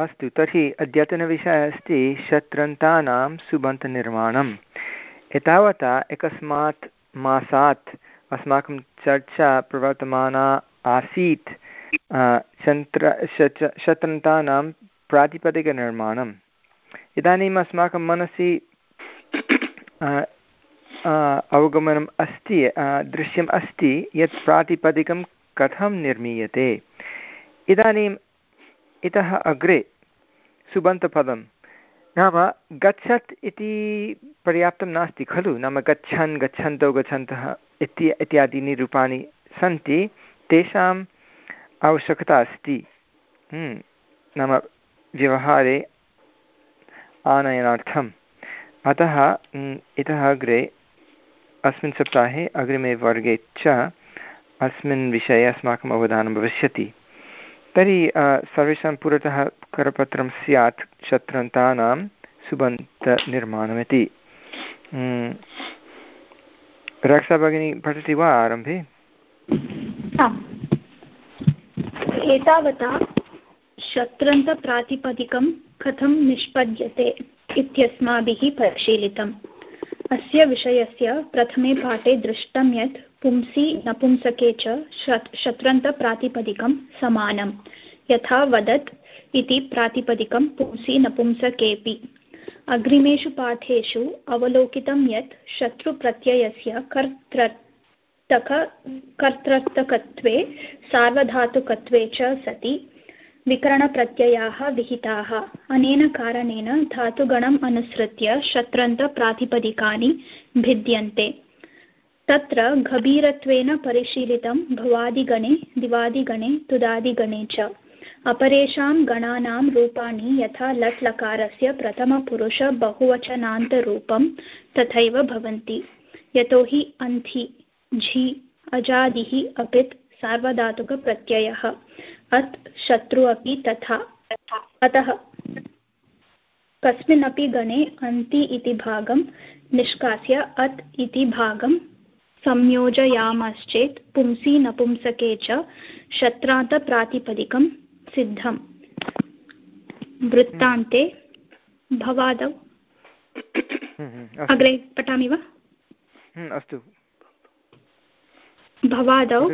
अस्तु। तर्हि अद्यतनविषयः अस्ति शत्रन्तानां सुबन्तनिर्माणम्। एतावता एकस्मात् मासात् अस्माकं चर्चा प्रवर्तमाना आसीत् शन्त्र शत्रन्तानां प्रातिपदिकनिर्माणम्। इदानीम् अस्माकं मनसि अवगमनम् अस्ति दृश्यम् अस्ति यत् प्रातिपदिकं कथं निर्मीयते। इदानीम् इतः अग्रे सुबन्तपदं नाम गच्छत् इति पर्याप्तं नास्ति खलु। नाम गच्छन् गच्छन्तौ गच्छन्तः इति इत्यादीनि रूपाणि सन्ति। तेषाम् आवश्यकता अस्ति। हम्म, नाम व्यवहारे आनयनार्थम्। अतः इतः अग्रे अस्मिन् सप्ताहे अग्रिमे वर्गे च अस्मिन् विषये अस्माकम् अवधानं भविष्यति। तर्हि सर्वेषां पुरतः करपत्रं स्यात् शत्रन्तानां सुबन्तनिर्माणमिति। रक्षा भगिनी, पठति वा आरम्भे? एतावता शत्रन्तप्रातिपदिकं कथं निष्पद्यते इत्यस्माभिः परिशीलितम्। अस्य विषयस्य प्रथमे पाठे दृष्टं यत् पुंसि नपुंसके च शत्रन्तप्रातिपदिकं समानं यथा वदत् इति प्रातिपदिकं पुंसि नपुंसकेऽपि। अग्रिमेषु पाठेषु अवलोकितं यत् शत्रुप्रत्ययस्य कर्तृत्तक कर्तृत्तकत्वे सार्वधातुकत्वे च सति विकरणप्रत्ययाः विहिताः। अनेन कारणेन धातुगणम् अनुसृत्य शत्रन्तप्रातिपदिकानि भिद्यन्ते। तत्र गभीरत्वेन परिशीलितं भवादिगणे, दिवादिगणे, तुदादिगणे च। अपरेषां गणानां रूपाणि यथा लट् लकारस्य प्रथमपुरुष बहुवचनान्तरूपं तथैव भवन्ति। यतोहि अन्थि झि, अजादिः अपित् सार्वधातुकप्रत्ययः। अत् शत्रु अपि तथा। अतः कस्मिन्नपि गणे अन्ति इति भागं निष्कास्य अत् इति भागं संयोजयामश्चेत् पुंसि नपुंसके च शत्रान्तप्रातिपदिकं सिद्धम्। वृत्तान्ते भवादौ। हम्म, हम्म, अग्रे पठामि वा? हम्म, अस्तु। भवादौ।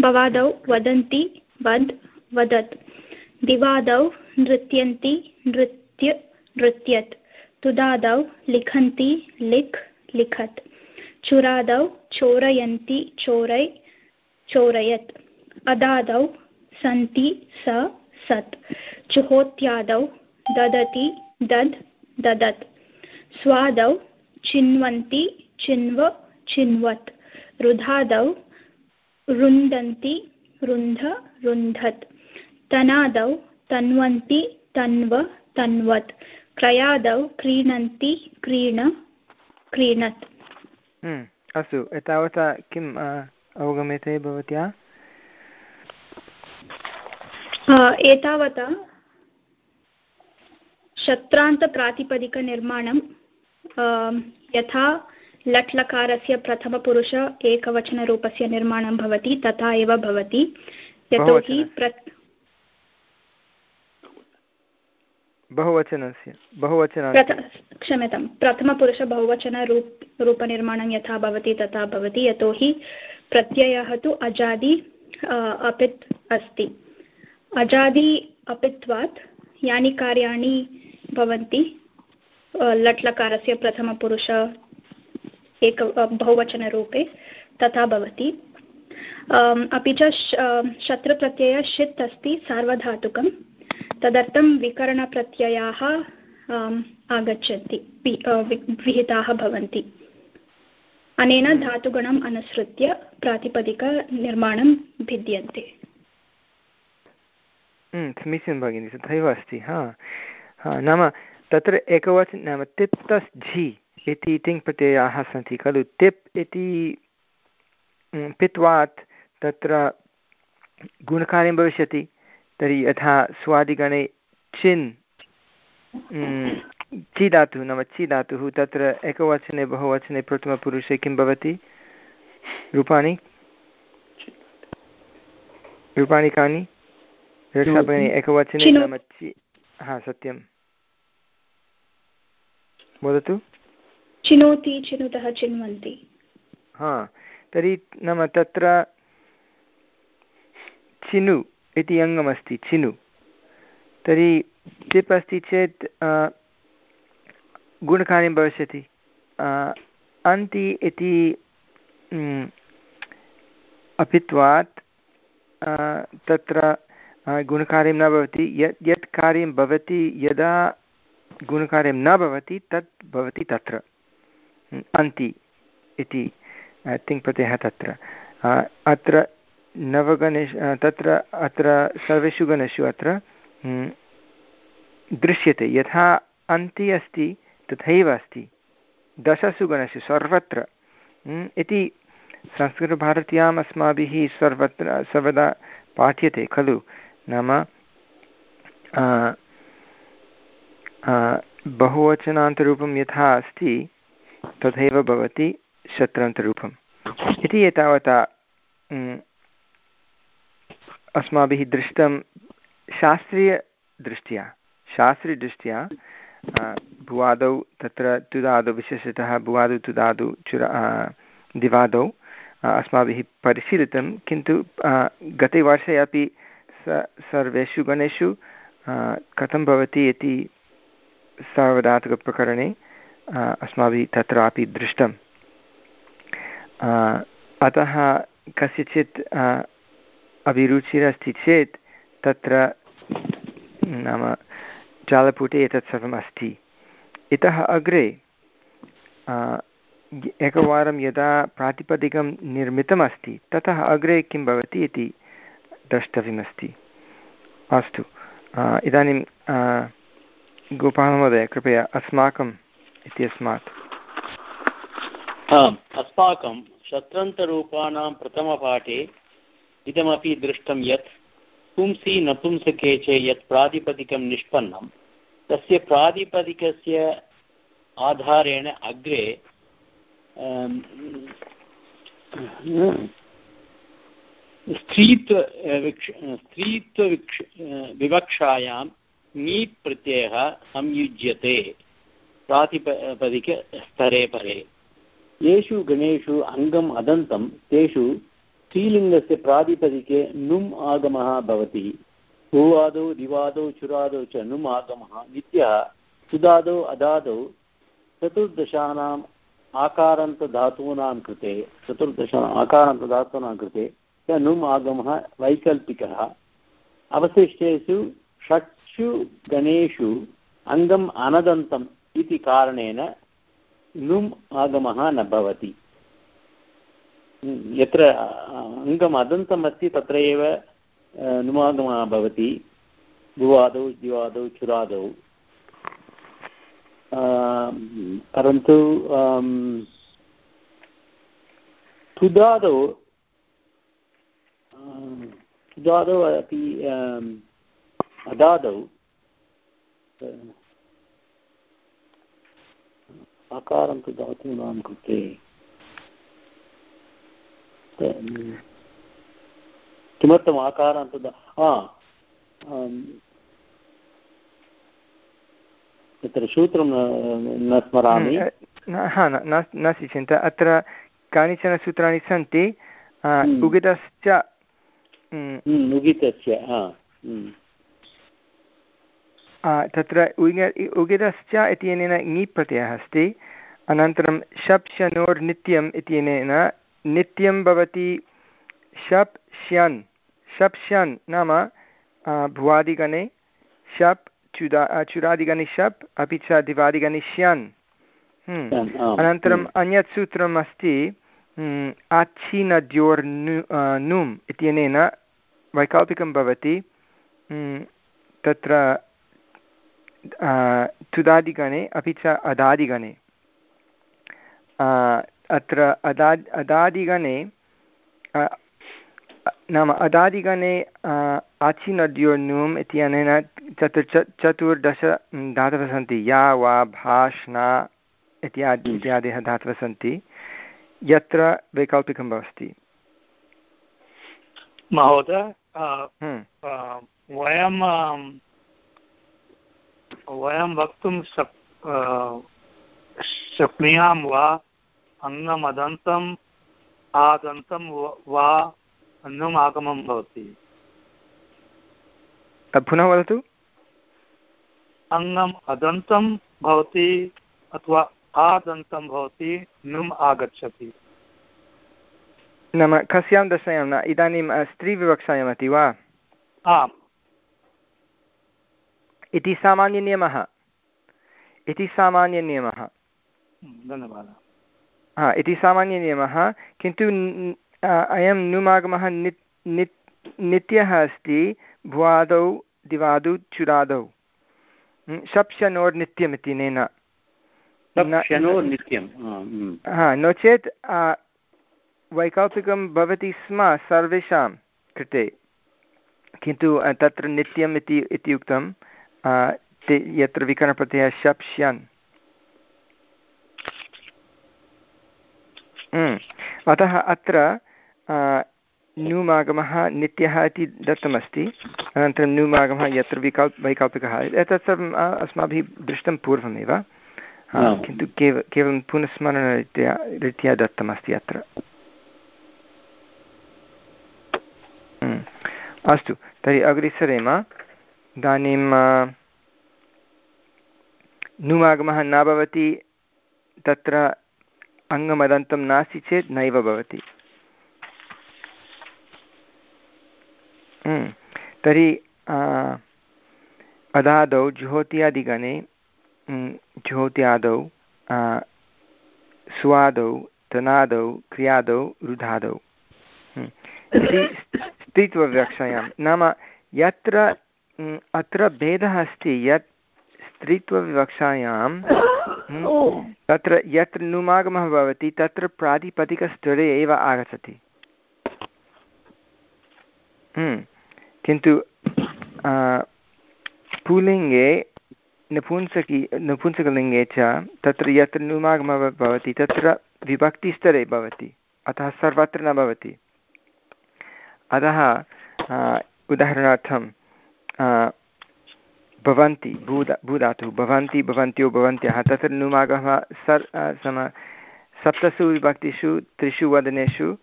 भवादौ वदन्ति वद् वदत्। दिवादौ नृत्यन्ति नृत्य नृत्यत्। तुदादौ लिखन्ति, लिख्, लिखत्। चुरादौ चोरयन्ति, चोरै, चोरयत्। अदादौ सन्ति, स, सत्। जुहोत्यादौ ददति, दद्, ददत्। स्वादौ चिन्वन्ति, चिन्व, चिन्वत्। रुधादौ रुन्दन्ति, रुन्ध, रुन्धत्। तनादौ तन्वन्ति, तन्व, तन्वत्। क्रयादौ क्रीणन्ति क्रीण क्रीणत्। हम्म, अस्तु एतावता किम् अवगम्यते भवत्या? एतावता शत्रान्तप्रातिपदिकनिर्माणं यथा लट् लकारस्य प्रथमपुरुष एकवचनरूपस्य निर्माणं भवति तथा एव भवति। यतोहि बहुवचनस्य बहुवचन क्षम्यतां प्रथमपुरुष बहुवचनरूप रूपनिर्माणं यथा भवति तथा भवति, यतोहि प्रत्ययः तु अजादि अपित् अस्ति। अजादि, अपित्वात् यानि कार्याणि भवन्ति लट् लकारस्य प्रथमपुरुष एक बहुवचनरूपे तथा भवति। अपि च शत्रुप्रत्ययः षित् अस्ति सार्वधातुकं तदर्थं विकरणप्रत्ययाः आगच्छन्ति विहिताः भवन्ति। अनेन धातुगणम् अनुसृत्य प्रातिपदिकनिर्माणं भिद्यन्ते। समीचीनं भगिनि तथैव अस्ति हा। नाम तत्र एकवचन नाम तिप्तस् झि इति तिङ् प्रत्ययाः सन्ति खलु? तिप् इति पित्वात् तत्र गुणकार्यं भविष्यति। तर्हि यथा स्वादिगणे चिन् चि धातुः नाम चि धातुः तत्र एकवचने बहुवचने प्रथमपुरुषे किं भवति? रूपाणि? रूपाणि कानि? एकवचने नाम चि हा सत्यं। वदतु। चिनोति चिनुतः चिन्वन्ति। हा तर्हि नाम तत्र चिनु इति अङ्गमस्ति चिनु। तर्हि टिप् अस्ति चेत् गुणकार्यं भविष्यति। अन्ति इति अपित्वात् तत्र गुणकार्यं न भवति। यत् यत् कार्यं भवति, यदा गुणकार्यं न भवति, तत् भवति तत्र। अन्ति इति तिङ्प्रत्ययः तत्र। अत्र नवगणेषु तत्र अत्र सर्वेषु गणेषु अत्र दृश्यते। यथा अन्ति अस्ति, तथैव अस्ति। दशसु गणेषु सर्वत्र। इति संस्कृतभारत्याम् अस्माभिः सर्वत्र, सर्वदा पाठ्यते खलु। नाम बहुवचनान्तरूपं यथा अस्ति, तथैव भवति शत्रान्तरूपम्। इति एतावता अस्माभिः दृष्टं शास्त्रीयदृष्ट्या शास्त्रीयदृष्ट्या भुवादौ तत्र तुदादौ, विशेषतः भुवादौ, तुदादौ, चुरा दिवादौ अस्माभिः परिशीलितं, किन्तु गते वर्षे अपि स, सर्वेषु गणेषु कथं भवति इति सार्वधातुकप्रकरणे अस्माभिः तत्रापि दृष्टम्। अतः कस्यचित् अभिरुचिरस्ति चेत् तत्र नाम जालपुटे एतत् सर्वम् अस्ति। इतः अग्रे एकवारं यदा प्रातिपदिकं निर्मितमस्ति, ततः अग्रे किं भवति इति द्रष्टव्यमस्ति। अस्तु इदानीं गोपालमहोदय, कृपया अस्माकम् इत्यस्मात्। अस्माकं शत्रन्तरूपाणां प्रथमपाठे इदमपि दृष्टं यत् पुंसि नपुंसके च यत् प्रातिपदिकं निष्पन्नं तस्य प्रातिपदिकस्य आधारेण अग्रे स्त्रीत्व स्त्रीत्वविक्ष विवक्षायां नीप् प्रत्ययः संयुज्यते प्रातिपदिकस्तरे परे। येषु गणेषु अङ्गम् अदन्तं, तेषु स्त्रीलिङ्गस्य प्रातिपदिके नुम् आगमः भवति। भूवादौ, दिवादौ, चुरादौ च नुम् आगमः नित्यः सुदादौ, अदादौ चतुर्दशानाम् आकारान्तधातूनां कृते, चतुर्दश आकारान्तधातूनां कृते च नुम् आगमः वैकल्पिकः। अवशिष्टेषु षट्सु गणेषु अङ्गम् अनदन्तम् इति कारणेन नुम् आगमः न भवति। यत्र अङ्गम् अदन्तम् अस्ति तत्र एव नुमागमः भवति। भुवादौ दिवादौ चुरादौ परन्तु तुदादौ तुदादौ अपि अदादौ आकारं तु धातूनां कृते। किमर्थम् आकारं तु तत्र सूत्रं न स्मरामि। हा नास्ति चिन्ता। अत्र कानिचन सूत्राणि सन्ति उगितश्च उगितस्य तत्र उगितश्च इत्यनेन ङि प्रत्ययः अस्ति। अनन्तरं शप् शनोर् नित्यम् इत्यनेन नित्यं भवति शप् श्यन्। शप् श्यन् नाम भुवादिगणे शप् चुदा चुरादिगणे शप् अपि च दिवादिगणे श्यन्। अनन्तरम् अन्यत् सूत्रम् अस्ति आच्छिनद्योर्नु नुम् इत्यनेन वैकल्पिकं भवति। तत्र तुदादिगणे अपि च अदादिगणे। अत्र अदा अदादिगणे नाम अदादिगणे आचिनद्योनुम् इत्यनेन चतुर् चतुर्दश धातवः सन्ति। या वा भाष्ना इत्यादि इत्यादयः धातवः सन्ति। यत्र वैकल्पिकं भवति महोदय। वयं वयं वक्तुं शक् शक्नुयां वा? अङ्गमदन्तम् आदन्तं वा अन्नम् आगमं भवति। पुनः वदतु। अङ्गम् अदन्तं भवति अथवा आदन्तं भवति नुम् आगच्छति। नाम कस्यां दशायां न? इदानीं स्त्रीविवक्षायामस्ति वा? आम्। इति सामान्यनियमः। इति सामान्यनियमः। धन्यवादः। हा इति सामान्यनियमः। किन्तु अयं नुमागमः नित् नित् नित्यः अस्ति। भुवादौ दिवादौ चुरादौ। शप्शनोर्नित्यमिति नेन। हा नो चेत् वैकल्पिकं भवति स्म सर्वेषां कृते। किन्तु तत्र नित्यम् इति इति उक्तं ते यत्र विकरणप्रत्ययः शप्ष्यन्। अतः अत्र न्यूमागमः नित्यः इति दत्तमस्ति। अनन्तरं न्यूमागमः यत्र विकल्प वैकल्पिकः। एतत् सर्वम् अस्माभिः दृष्टं पूर्वमेव। किन्तु केव केवलं पुनस्मरणरीत्या रीत्या दत्तमस्ति अत्र। अस्तु तर्हि अग्रे सरेम इदानीं नुमागमः न भवति तत्र अङ्गमदन्तं नास्ति चेत् नैव भवति हम्म। तर्हि अदादौ जुहोत्यादिगणे हम्म, जुहोत्यादौ स्वादौ तनादौ क्रियादौ रुधादौ हम्म। इति स्त्रीत्वव्यक्षायां नाम यत्र अत्र भेदः अस्ति यत् स्त्रीत्वविवक्षायां तत्र यत्र नुमागमः भवति तत्र प्रातिपदिकस्तरे एव आगच्छति। किन्तु पुलिङ्गे नपुंसकी नपुंसकलिङ्गे च तत्र यत्र नुमागमः भवति तत्र विभक्तिस्तरे भवति अतः सर्वत्र न भवति। अतः उदाहरणार्थं भवन्ति भूदा भूधातुः, भवन्ति, भवन्त्यो, भवन्त्यः। तत्र नुमागमः सर् सम, सप्तसु विभक्तिषु, त्रिषु वदनेषु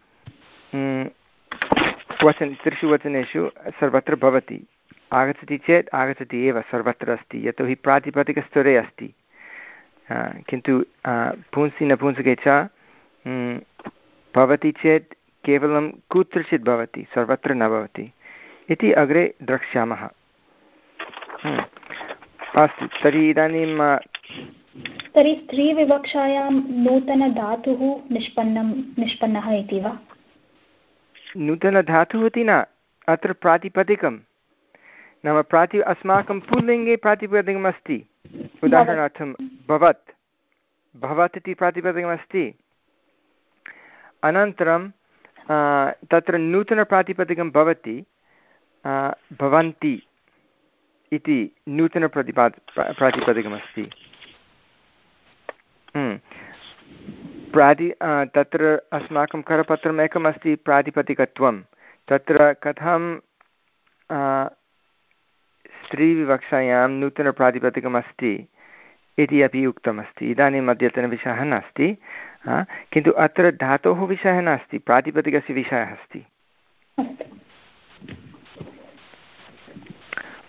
वचन, त्रिषु वचनेषु सर्वत्र भवति। आगच्छति चेत् आगच्छति एव, सर्वत्र अस्ति यतोहि प्रातिपदिकस्तरे अस्ति। किन्तु पुंसि नपुंसके च भवति चेत् केवलं कुत्रचित् भवति, सर्वत्र न भवति। इति अग्रे द्रक्ष्यामः। अस्तु तर्हि इदानीं तर्हि स्त्रीविवक्षायां नूतनधातुः निष्पन्नं निष्पन्नः इति वा? नूतनधातुः इति न अत्र प्रातिपदिकं। नाम प्राति अस्माकं पुल्लिङ्गे प्रातिपदिकम् अस्ति उदाहरणार्थं भवत्। भवत् इति प्रातिपदिकमस्ति। अनन्तरं तत्र नूतनप्रातिपदिकं भवति। भवन्ति। इति नूतनप्रतिपा प्रातिपदिकमस्ति। हम्म। प्राति तत्र अस्माकं करपत्रम् एकम् अस्ति प्रातिपदिकत्वं। तत्र कथं स्त्रीविवक्षायां नूतनप्रातिपदिकमस्ति इति अपि उक्तमस्ति। इदानीम् अद्यतनविषयः नास्ति किन्तु अत्र धातोः विषयः नास्ति, प्रातिपदिकस्य विषयः अस्ति।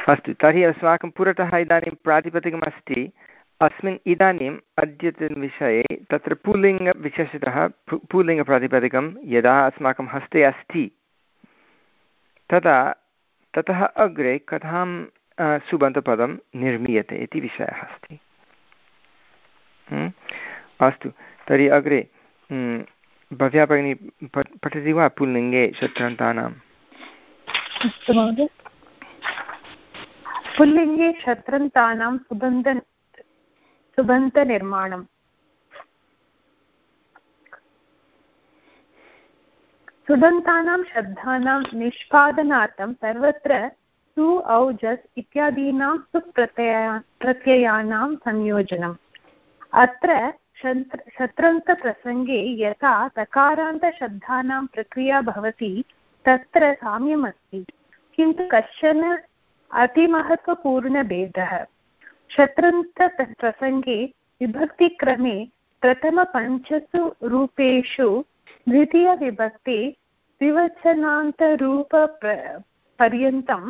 अस्तु, तर्हि अस्माकं पुरतः इदानीं प्रातिपदिकमस्ति। अस्मिन् इदानीम् अद्यतनविषये तत्र पुल्लिङ्गविशेषतः पुल्लिङ्गप्रातिपदिकं यदा अस्माकं हस्ते अस्ति, तदा ततः अग्रे कथां सुबन्तपदं निर्मीयते इति विषयः अस्ति। अस्तु, तर्हि अग्रे भव्या भगिनी पठति वा पुल्लिङ्गे शत्रन्तानाम् अस्तु महोदय। पुल्लिङ्गे शत्रन्तानां सुबन्ध सुबन्तनिर्माणम्। सुबन्तानां शब्दानां निष्पादनार्थं सर्वत्र सु औजस् इत्यादीनां सुप्रत्यया, प्रत्ययानां संयोजनम्। अत्र शत्रन्तप्रसङ्गे यथा तकारान्तशब्दानां प्रक्रिया भवति, तत्र साम्यमस्ति। किन्तु कश्चन अतिमहत्त्वपूर्णभेदः शत्रन्तप्रसङ्गे विभक्तिक्रमे प्रथमपञ्चसु रूपेषु द्वितीयविभक्ति द्विवचनान्तरूप पर्यन्तं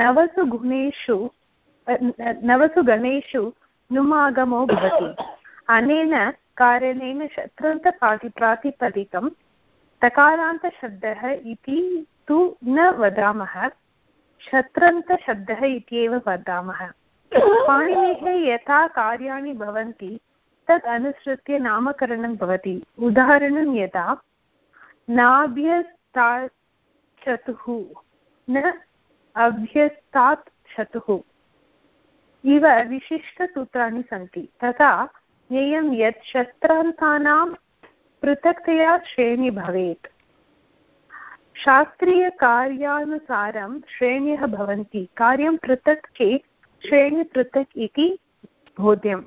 नवसु गुणेषु नवसु गणेषु नुमागमो भवति। अनेन कारणेन शत्रन्तपाति प्रातिपदिकं तकारान्तशब्दः इति तु न वदामः। शत्रन्तशब्दः इत्येव वदामः। पाणिनेः यथा कार्याणि भवन्ति, तत् अनुसृत्य नामकरणं भवति। उदाहरणं यदा नाभ्यस्ताचतुः न अभ्यस्तात् चतुः इव विशिष्टसूत्राणि सन्ति। तथा ज्ञेयं यत् शस्त्रान्तानां पृथक्तया श्रेणी भवेत् शास्त्रीयकार्यानुसारं श्रेण्यः भवन्ति। कार्यं पृथक् चेत् श्रेणी पृथक् इति बोध्यम्।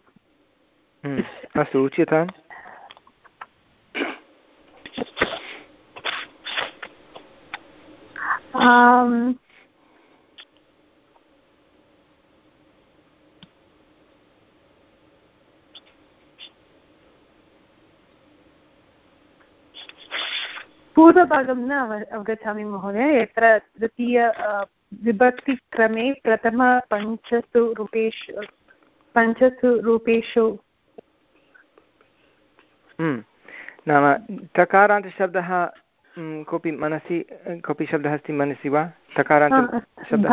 हम्म, अस्तु उच्यताम्। पूर्वभागं न अवगच्छामि महोदय यत्र तृतीय विभक्तिक्रमे प्रथमपञ्चसु रूपेषु पञ्चसु रूपेषु हम्म। नाम तकारान्तशब्दः हम्म, कोऽपि मनसि कोऽपि शब्दः अस्ति मनसि वा? तकारान्तशब्दः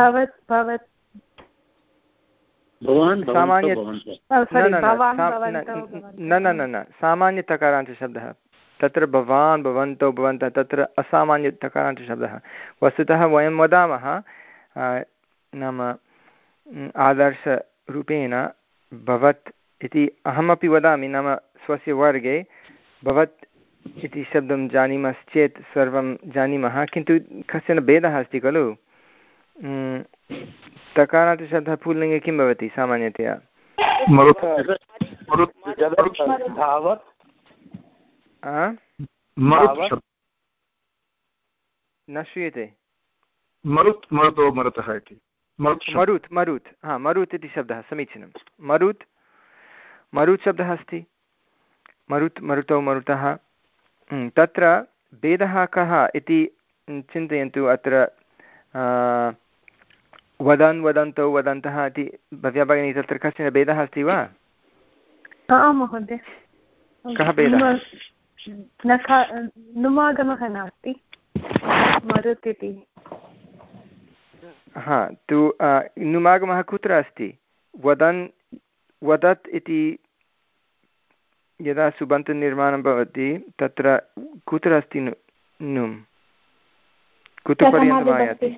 न न न न सामान्यतकारान्तशब्दः। तत्र भवान् भवन्तौ भवन्तः तत्र असामान्यतकारान्तशब्दः वस्तुतः वयं वदामः नाम आदर्शरूपेण भवत् इति अहमपि वदामि नाम स्वस्य वर्गे भवत् इति शब्दं जानीमश्चेत् सर्वं जानीमः किन्तु कश्चन भेदः अस्ति खलु तकारान्तशब्दः पुल्लिङ्गे किं भवति सामान्यतया न श्रूयते मरुत् मरुतो मरुतः इति। मरुत् मरुत् हा मरुत् इति शब्दः समीचीनं। मरुत् मरुत् शब्दः अस्ति। मरुत् मरुतौ मरुतः। तत्र भेदः कः इति चिन्तयन्तु अत्र वदन् वदन्तौ वदन्तः इति भव्या भगिनी तत्र कश्चन भेदः अस्ति वा? महोदय। कः भेदः? नुमागमः नास्ति मरुत् इति हा तु नुमागमः कुत्र अस्ति? वदन् वदत् इति यदा सुबन्तनिर्माणं भवति तत्र कुत्र अस्ति नुम्? कुत्र पर्यन्तम् आयाति?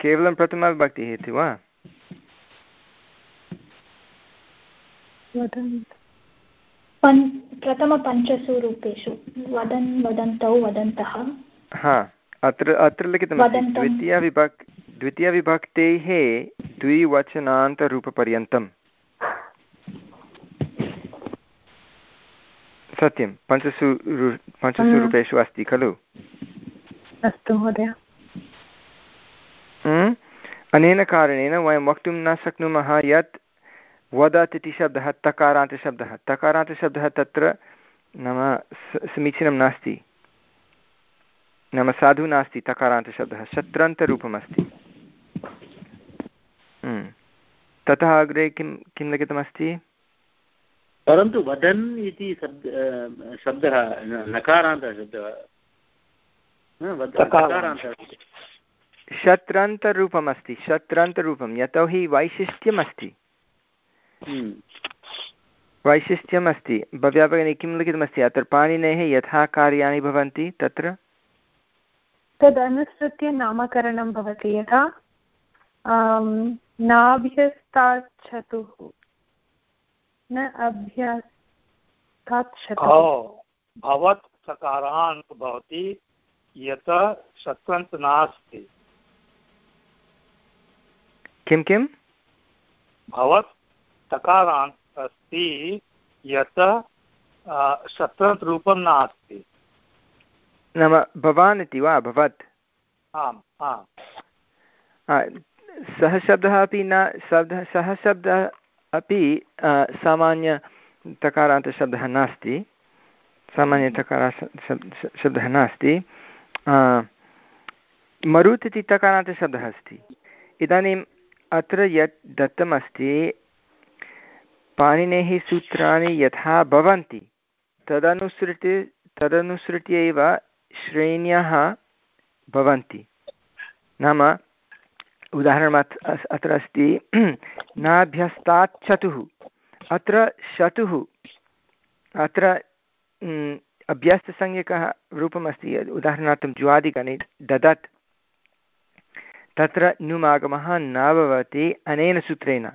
केवलं प्रथमाविभक्तिः इति वा? प्रथमपञ्चसु रूपेषु वदन् वदन्तौ वदन्तः। हा अत्र अत्र लिखितमस्ति द्वितीयविभक् द्वितीयविभक्तेः द्विवचनान्तरूपपर्यन्तं सत्यं पञ्चसु पञ्चसु रूपेषु अस्ति खलु? अस्तु महोदय। अनेन कारणेन वयं वक्तुं न शक्नुमः यत् वदत् इति शब्दः तकारान्तशब्दः तकारान्तशब्दः तत्र नाम समीचीनं नास्ति। नाम साधु नास्ति तकारान्तशब्दः शत्रन्तरूपमस्ति। हम्म। ततः अग्रे किं किं लिखितमस्ति? परन्तु वदन् इति शब्दः नकारान्तशब्दः शत्रन्तरूपमस्ति शत्रन्तरूपं यतोहि वैशिष्ट्यमस्ति। वैशिष्ट्यम् अस्ति भव्या भगिनी किं लिखितमस्ति? अत्र पाणिनेः यथा कार्याणि भवन्ति तत्र? तदनुसृत्य नामकरणं भवति यथा नाभ्यस्ताच्छतुः न अभ्यस्ताच्छतुः भवत् सकारान्त भवति यत शत्रन्त नास्ति। किं किं? भवत् तकारान्त अस्ति यत् शत्रन्त् रूपं नास्ति। नाम भवान् इति वा? भवत्? आम् आम्। सः शब्दः अपि न शब्दः सः शब्दः अपि सामान्यतकारान्तशब्दः नास्ति। सामान्यतकारा शब्दः नास्ति। मरुत् इति तकारान्तशब्दः अस्ति। इदानीम् अत्र यत् दत्तमस्ति पाणिनेः सूत्राणि यथा भवन्ति, तदनुसृत्य तदनुसृत्य एव श्रेण्यः भवन्ति। नाम उदाहरणात् अत्र अस्ति नाभ्यस्तात् चतुः अत्र शतुः, अत्र अभ्यस्तसंज्ञकः रूपमस्ति उदाहरणार्थं ज्वादिगणे ददत्, तत्र नुमागमः न भवति, अनेन सूत्रेण।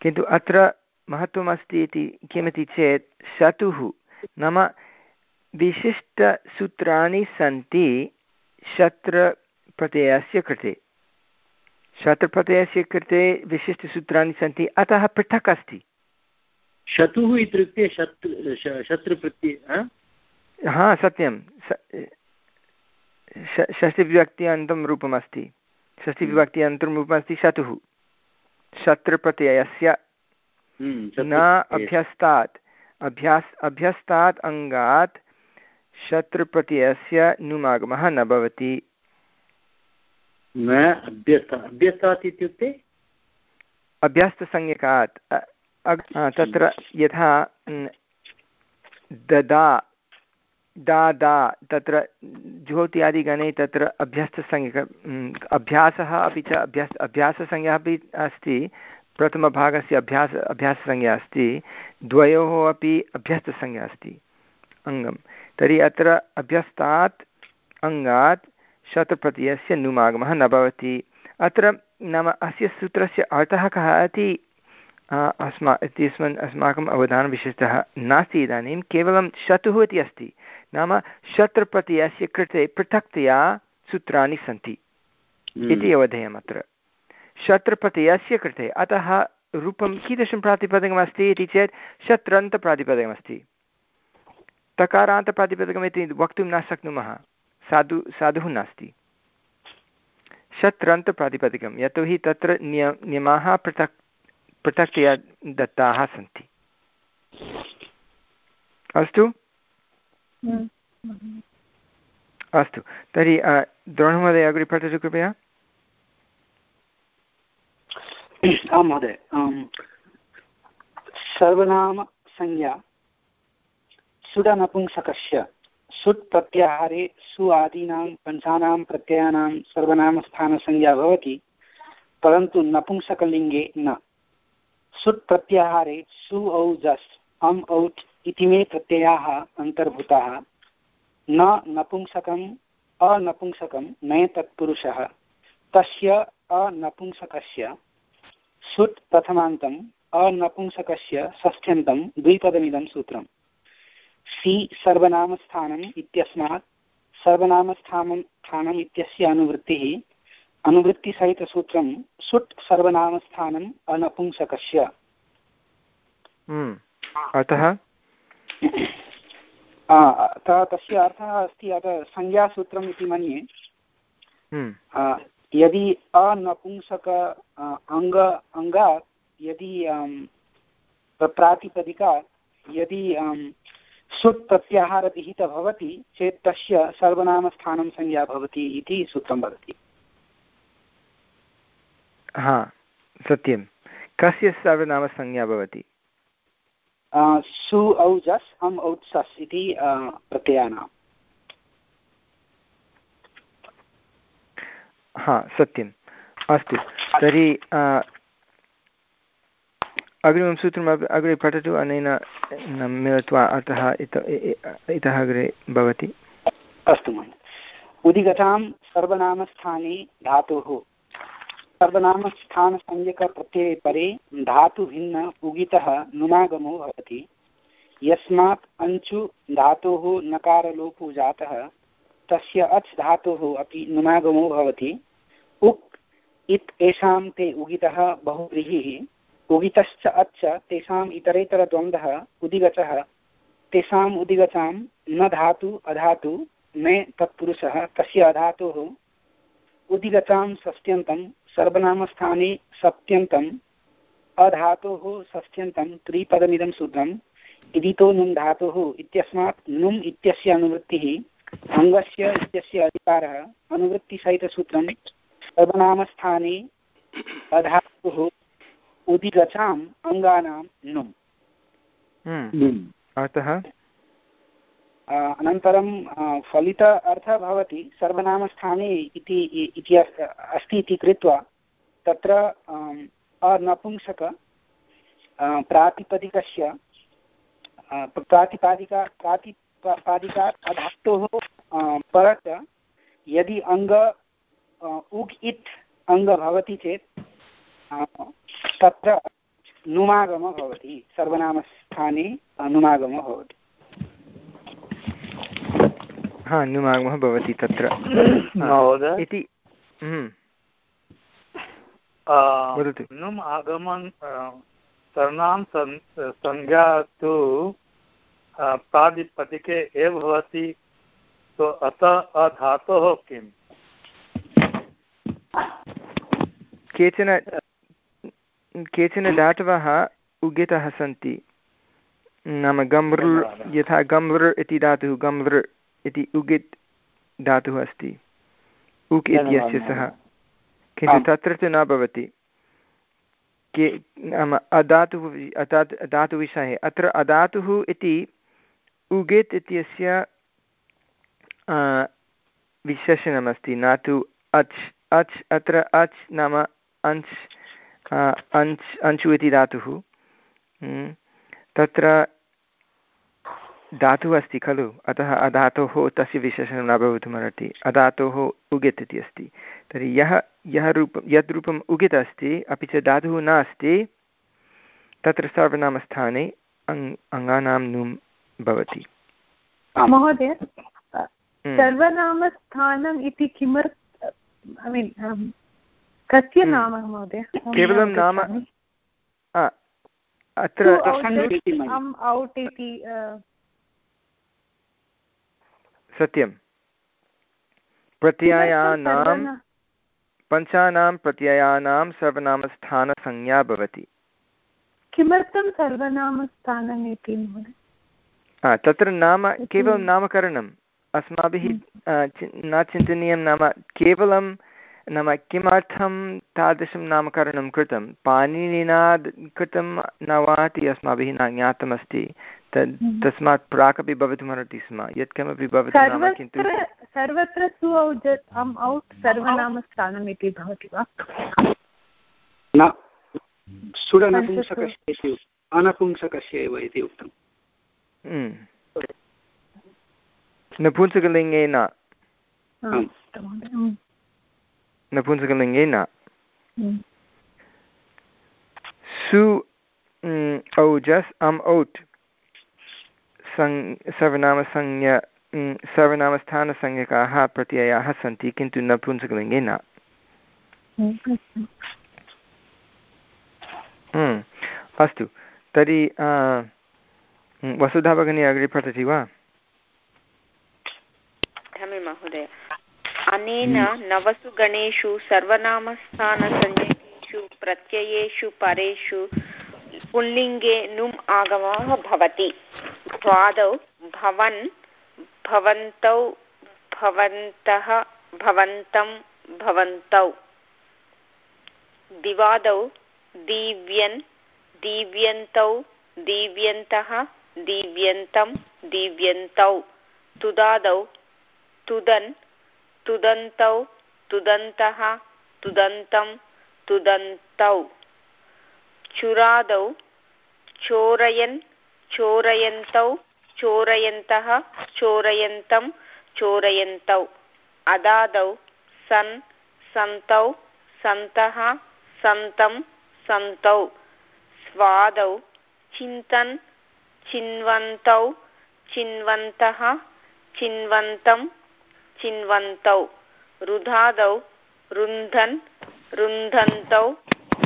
किन्तु अत्र महत्त्वमस्ति इति किमिति चेत् शतुः। नाम विशिष्टसूत्राणि सन्ति शत्रप्रत्ययस्य कृते। शत्रप्रत्ययस्य कृते विशिष्टसूत्राणि सन्ति अतः पृथक् अस्ति। शतुः इत्युक्ते शत्रु शत्रुप्रत्यय हा? सत्यं। षष्टिविभक्त्यन्तं रूपमस्ति षष्टिविभक्ति अनन्तरं रूपमस्ति शतुः। शत्रुप्रत्ययस्य हम्म, न अभ्यस्तात्। अभ्यास् अभ्यस्तात् अङ्गात् शत्रुप्रत्ययस्य नुमागमः न भवति। न अभ्यस्तात् इत्युक्ते? अभ्यस्तसंज्ञकात्। तत्र यथा ददा दा दा, तत्र ज्योत्यादिगणे तत्र अभ्यस्तसंज्ञक अभ्यासः अपि च अभ्यास, अभ्याससंज्ञा अपि अस्ति, प्रथमभागस्य अभ्यास, अभ्याससंज्ञा अस्ति, द्वयोः अपि अभ्यस्तसंज्ञा अस्ति, अङ्गं। तर्हि अत्र अभ्यस्तात् अङ्गात् शतप्रत्ययस्य नुमागमः न भवति। अत्र नाम अस्य सूत्रस्य अर्थः कः इति अस्मा इत्यस्मिन् अस्माकम् अवधानविशिष्टः नास्ति इदानीं, केवलं शतुः इति अस्ति। नाम शत्रप्रत्ययस्य कृते पृथक्तया सूत्राणि सन्ति। हम्म। इति अवधेयम् अत्र। शत्रप्रत्ययस्य कृते अतः रूपं कीदृशं प्रातिपदिकमस्ति इति चेत् शत्रन्तप्रातिपदिकमस्ति। तकारान्तप्रातिपदिकमिति वक्तुं न शक्नुमः। साधु साधुः नास्ति। शत्रन्तप्रातिपदिकं यतोहि तत्र निय नियमाः पृथक् पृथक्तया दत्ताः सन्ति। अस्तु? अस्तु। तर्हि द्रोणमहोदय अग्रे पठतु कृपया। आं महोदय सर्वनामसंज्ञा। सुडनपुंसकस्य। सुट् प्रत्याहारे सु आदीनां पञ्चानां प्रत्ययानां सर्वनामस्थानसंज्ञा भवति, परन्तु नपुंसकलिङ्गे न। सुट् प्रत्याहारे सु औ जस्, अम् औट् इति मे प्रत्ययाः अन्तर्भूताः। न नपुंसकम् अनपुंसकं नयतत्पुरुषः तस्य, अनपुंसकस्य सुट् प्रथमान्तम् अनपुंसकस्य षष्ठ्यन्तं द्विपदमिदं सूत्रम्। सि सर्वनामस्थानम् इत्यस्मात्, सर्वनामस्थानं, स्थानम् इत्यस्य अनुवृत्तिः, अनुवृत्तिसहितसूत्रं सुट् सर्वनामस्थानम् अनपुंसकस्य। हम्म। अतः अतः तस्य अर्थः अस्ति अतः संज्ञासूत्रम् इति मन्ये। हम्म। यदि अनपुंसक अङ्ग अङ्गात् यदि प्रातिपदिकात् यदि सुट् प्रत्याहारविहितः भवति चेत् तस्य सर्वनामस्थानं संज्ञा भवति इति सूत्रं वदति। हा सत्यं। कस्य सर्वनामसंज्ञा भवति? सु औजस् अम् औत्सस् इति प्रत्ययानाम्। हा सत्यम्। अस्तु। तर्हि अग्रिमं सूत्रम् अग्रे पठतु अनेन मिलित्वा अतः इतः अग्रे भवति। अस्तु महोदय। उदिगतां सर्वनामस्थाने धातोः। सर्वनामस्थानसंज्ञकप्रत्यये परे धातुभिन्न उगितः नुमागमो भवति। यस्मात् अञ्चु धातोः नकारलोपो जातः, तस्य अच् धातोः अपि नुमागमो भवति। उक् इत् येषां ते उगितः बहुव्रीहिः, उगितश्च अच्छ तेषाम् इतरेतरद्वन्द्वः उदिगचः, तेषाम् उदिगचां न धातु अधातु मे तत्पुरुषः तस्य अधातोः उदिगचां षष्ट्यन्तं सर्वनामस्थाने सप्त्यन्तम् अधातोः षष्ठ्यन्तं त्रिपदमिदं सूत्रम् इदितो नुम् धातुः इत्यस्मात् नुम् इत्यस्य अनुवृत्तिः अङ्गस्य इत्यस्य अधिकारः अनुवृत्तिसहितसूत्रं सर्वनामस्थाने अधातुः उदिगचाम् अङ्गानां नुम्। अतः अनन्तरं फलित अर्थः भवति, सर्वनामस्थाने इति इति अस्ति इति कृत्वा, तत्र अनपुंसक प्रातिपदिकस्य प्रातिपादिका प्रातिपादिका धातोः परत, यदि अङ्ग उग् इत् अङ्ग भवति चेत् तत्र नुमागमः भवति, सर्वनामस्थाने नुमागमः भवति। हा नुमागमः भवति तत्र। इति हम्म। वदतु। नुम् आगमन् सर्णां संज्ञा तु प्रातिपदिके एव भवति। तो अतः अधातोः किम्? केचन केचन धातवः उगितः सन्ति। नाम गम्बृ यथा गम्बृ इति धातुः गम्बृ इति उगित् धातुः अस्ति उक् इत्यस्य सः किन्तु तत्र तु न भवति। के नाम अधातुः अदात् धातुविषये अत्र अधातुः इति उगेत् इत्यस्य विशेषणमस्ति न तु अच् अच् अत्र अच् नाम अंश् अंश् अंशु इति धातुः। तत्र धातुः अस्ति खलु? अतः अधातोः तस्य विशेषणं न भवितुमर्हति। अधातोः उगित् इति अस्ति। तर्हि यः यः रूपं यद् रूपम् उगित् अस्ति अपि च धातुः नास्ति तत्र सर्वनामस्थाने अङ् अङ्गानां नुं भवति। महोदय हम्म। सर्वनामस्थानम् इति किमर्थ कस्य हम्म। नाम महोदय? केवलं नाम अत्र औट् इति सत्यं प्रत्ययानां पञ्चानां प्रत्ययानां सर्वनामस्थानसंज्ञा भवति। किमर्थं सर्वनामस्थानम् इति तत्र नाम केवलं नामकरणम्। अस्माभिः हम्म। न चिन्तनीयं नाम केवलं नाम किमर्थं तादृशं नामकरणं कृतं। पाणिनिना कृतं न वा इति अस्माभिः न ज्ञातमस्ति। तस्मात् प्राक् अपि भवितुमर्हति स्म यत्किमपि भवति किन्तु सर्वत्र सु औट् सर्वनामस्थानम् इति भवति वा? न सुरनपुंसकस्य अनपुंसकस्य एव इति उक्तम्। हम्म। नपुंसकलिङ्गे न नपुंसकलिङ्गे न हम्म। सु औजस् अम् औट्। सङ् सर्वनामसंज्ञा सर्वनामस्थानसंज्ञकाः प्रत्ययाः सन्ति किन्तु नपुंसकलिङ्गे न। हम्म। अस्तु। तर्हि वसुधा भगिनी अग्रे पठति वा? महोदय। अनेन नवसु गणेषु सर्वनामस्थानसंज्ञकेषु प्रत्ययेषु परेषु पुल्लिङ्गे नुम् आगमः भवति। द्वादौ भवन् भवन्तौ भवन्तः भवन्तं भवन्तौ। दिवादौ दीव्यन् दीव्यन्तौ दीव्यन्तः दीव्यन्तं दीव्यन्तौ। तुदादौ तुदन् तुदन्तौ तुदन्तः तुदन्तं तुदन्तौ। चुरादौ चोरयन् चोरयन्तौ, चोरयन्तः, चोरयन्तं, चोरयन्तौ। अदादौ, सन्, सन्तौ, सन्तः, सन्तं, सन्तौ। स्वादौ, चिन्तन्, चिन्वन्तौ, चिन्वन्तः, चिन्वन्तं, चिन्वन्तौ। रुधादौ, रुन्धन्, रुन्धन्तौ,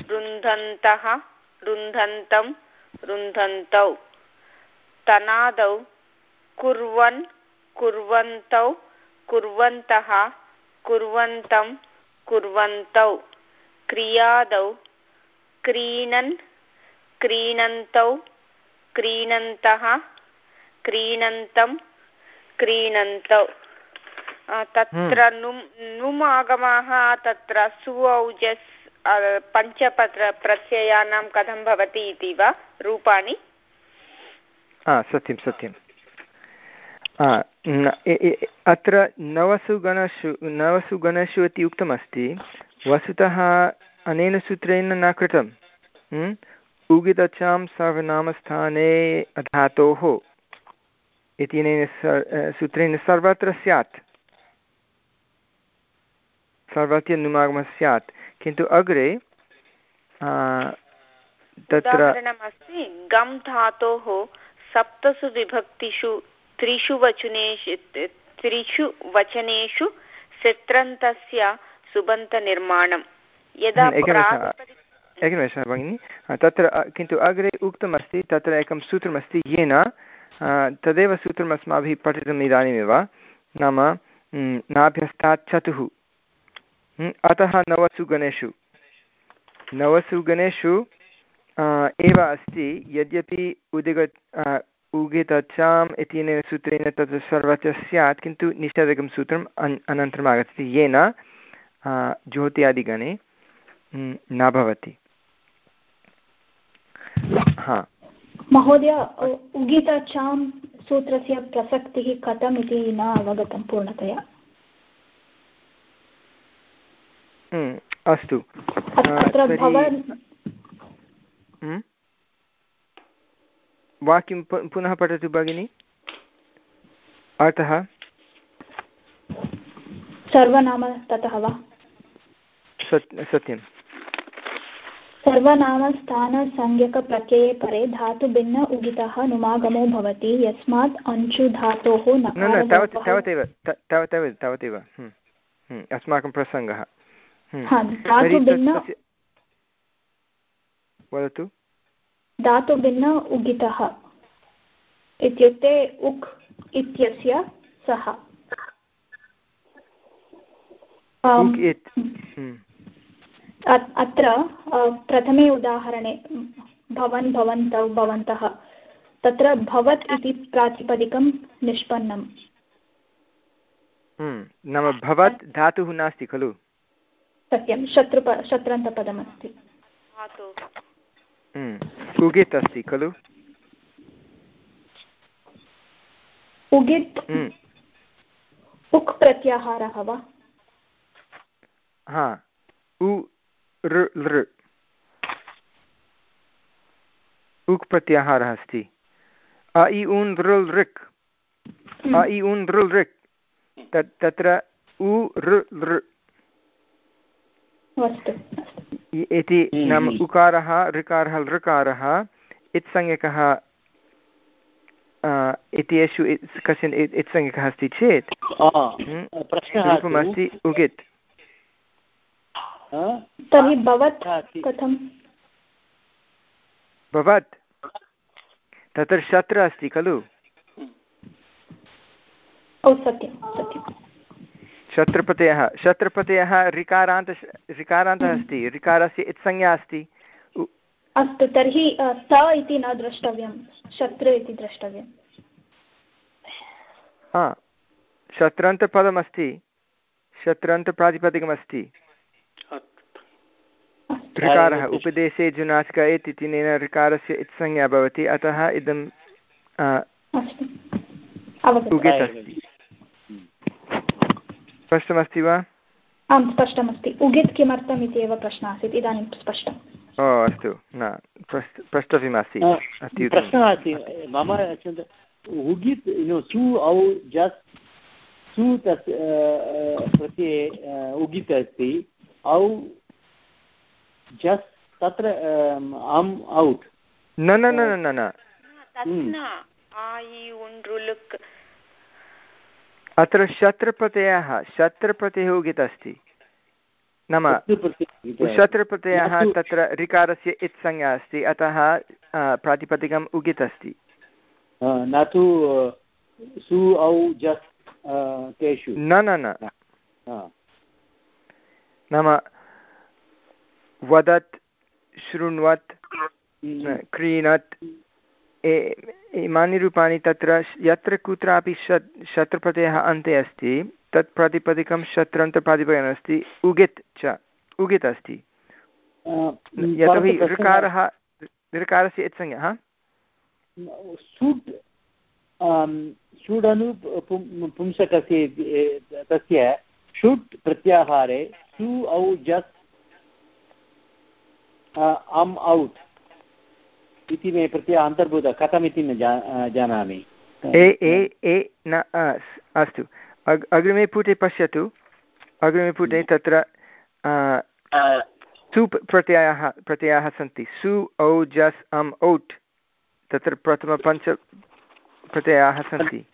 रुन्धन्तः, रुन्धन्तं, रुन्धन्तौ। तनादौ कुर्वन् कुर्वन्तौ कुर्वन्तः कुर्वन्तं कुर्वन्तौ। क्रियादौ क्रीणन् क्रीणन्तौ क्रीणन्तः क्रीणन्तं क्रीणन्तौ। तत्र हम्म। नुम् नुम् आगमाः तत्र सु औजस् पञ्चपत्र प्रत्ययानां कथं भवति इति वा? रूपाणि? सत्यं सत्यं. अत्र नवसु गणसु नवसु गणेषु इति उक्तमस्ति वस्तुतः अनेन सूत्रेण न कृतं? उगितचां सर्वनामस्थाने धातोः इत्यनेन सूत्रेण सर्वत्र स्यात्. सर्वत्र नुमागमः स्यात्. किन्तु अग्रे तत्र गम् धातोः सप्तसु विभक्तिषु त्रिषु वचनेषु त्रिषु वचनेषु सित्रन्तस्य सुबन्तनिर्माणं यदा एकनिमेषः भगिनि। तत्र किन्तु अग्रे उक्तमस्ति तत्र एकं सूत्रमस्ति येन। तदेव सूत्रम् अस्माभिः पठितम् इदानीमेव नाम नाभ्यस्तात् चतुः। अतः नवसु गणेषु। नवसु गणेषु एव अस्ति यद्यपि उदिग उगितचाम् इत्यनेन सूत्रेण तत् सर्वत्र स्यात् किन्तु निषेधकं सूत्रम् अन् अनन्तरम् आगच्छति। येन ज्योत्यादिगणे न भवति। हा। महोदय उगितचां सूत्रस्य प्रसक्तिः कथम् इति न अवगतं पूर्णतया? अस्तु। हम्म? वाक्यं पुनः पठतु भगिनि अर्थः सर्वनाम ततः वा सत्यं सर्वनामस्थानसंज्ञकप्रत्यये परे धातुभिन्न उगितः नुमागमो भवति यस्मात् अञ्चु धातोः तावदेव तावदेव तावदेव हम्म, अस्माकं प्रसङ्गः वदतु। धातुभिन्न उगितः। इत्युक्ते उक् इत्यस्य सः। हम्म। अत्र प्रथमे उदाहरणे भवन् भवन्तौ भवन्तः। तत्र भवत् इति प्रातिपदिकं निष्पन्नम्। हम्म। नाम भवत् धातुः नास्ति खलु? सत्यं शत्रुप शत्रन्तपदमस्ति। उगित् अस्ति खलु उगित्। उक् प्रत्याहारः वा हा उ लृ उक् प्रत्याहारः अस्ति अ इ उन् ऋल् ऋक् अ इ उन् ऋल् ऋक् तत् तत्र उ ऋ लृ इति नाम उकारः ऋकारः लृकारः। इत्संज्ञकः इत्येषु कश्चन इत्संज्ञकः अस्ति चेत्। रूपमस्ति उगित्। तर्हि भवत् कथं भवत्? तत्र शत्र अस्ति खलु? सत्यं सत्यं शत्रप्रत्ययः शत्रप्रत्ययः ऋकारान्त ऋकारान्तः अस्ति ऋकारस्य इत्संज्ञा अस्ति? अस्तु तर्हि स इति न द्रष्टव्यं शत्रु इति द्रष्टव्यं हा शत्रन्तपदमस्ति शत्रन्तप्रातिपदिकमस्ति। ऋकारः उपदेशे जुनास्क इति तेन ऋकारस्य इत्संज्ञा भवति अतः इदं उगित् अस्ति। स्पष्टमस्ति वा? आं स्पष्टमस्ति। उगित् किमर्थम् इति एव प्रश्नः आसीत्। इदानीं स्पष्टम्। ओ अस्तु। न प्रष्टव्यमासीत् प्रश्नः अस्ति मम उगित् सु औ जस् सु तस् प्रत्यये उगित् अस्ति। औ जस् तत्र अम् औट्। न न न न न अत्र शत्रप्रत्ययः शत्रप्रत्ययः उगित् अस्ति नाम शत्रुप्रत्ययः तत्र ऋकारस्य इत्संज्ञा अस्ति अतः प्रातिपदिकम् उगित् अस्ति न तु सु औ जस् तेषु न न न। नाम वदत् शृण्वत्। क्रीणत् इमानि रूपाणि तत्र यत्र कुत्रापि शत् शत्रुप्रत्ययः अन्ते अस्ति तत् प्रातिपदिकं शत्रन्तप्रातिपदिकमस्ति उगित् च उगित् अस्ति। यतोहि ऋकारः ऋकारस्य यत्संज्ञा सुडनु पुंसकस्य तस्य षुट् प्रत्याहारे सु औ जस् अम् औट् इति मे प्रत्ययः अन्तर्भूतः कथमिति न जानामि ए ए ए न अस्तु अग् अग्रिमे पुटे पश्यतु अग्रिमे पुटे तत्र सु प्रत्ययाः प्रत्ययाः सन्ति सु औ जस् अम् औट् तत्र प्रथमपञ्च प्रत्ययाः सन्ति।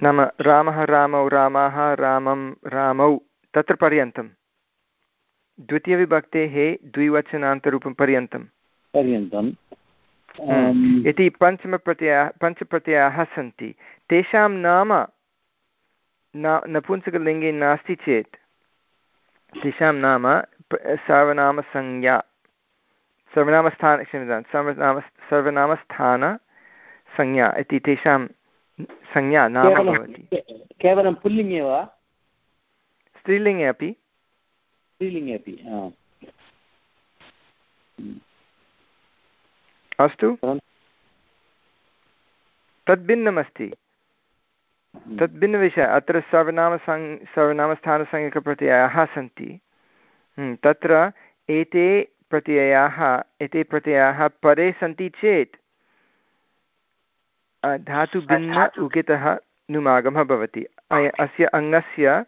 नाम रामः रामौ रामाः रामं रामौ तत्र पर्यन्तं द्वितीयविभक्तेः द्विवचनान्तरूपं पर्यन्तं। पर्यन्तं इति पञ्चमप्रत्ययाः पञ्चप्रत्ययाः सन्ति तेषां नाम न नपुंसकलिङ्गे नास्ति चेत् तेषां नाम सर्वनामसंज्ञा सर्वनामस्थान क्षम्यतां सर्वनाम सर्वनामस्थानसंज्ञा इति तेषां संज्ञा नाम भवति। केवलं पुल्लिङ्गे वा? स्त्रीलिङ्गे अपि। स्त्रीलिङ्गे अपि अस्तु? तद्भिन्नमस्ति। तद्भिन्नविषयः अत्र सर्वनामसङ् सर्वनामस्थानसंज्ञकप्रत्ययाः सन्ति। तत्र एते प्रत्ययाः एते प्रत्ययाः परे सन्ति चेत् धातुभिन्न उकितः नुमागमः भवति। अस्य अङ्गस्य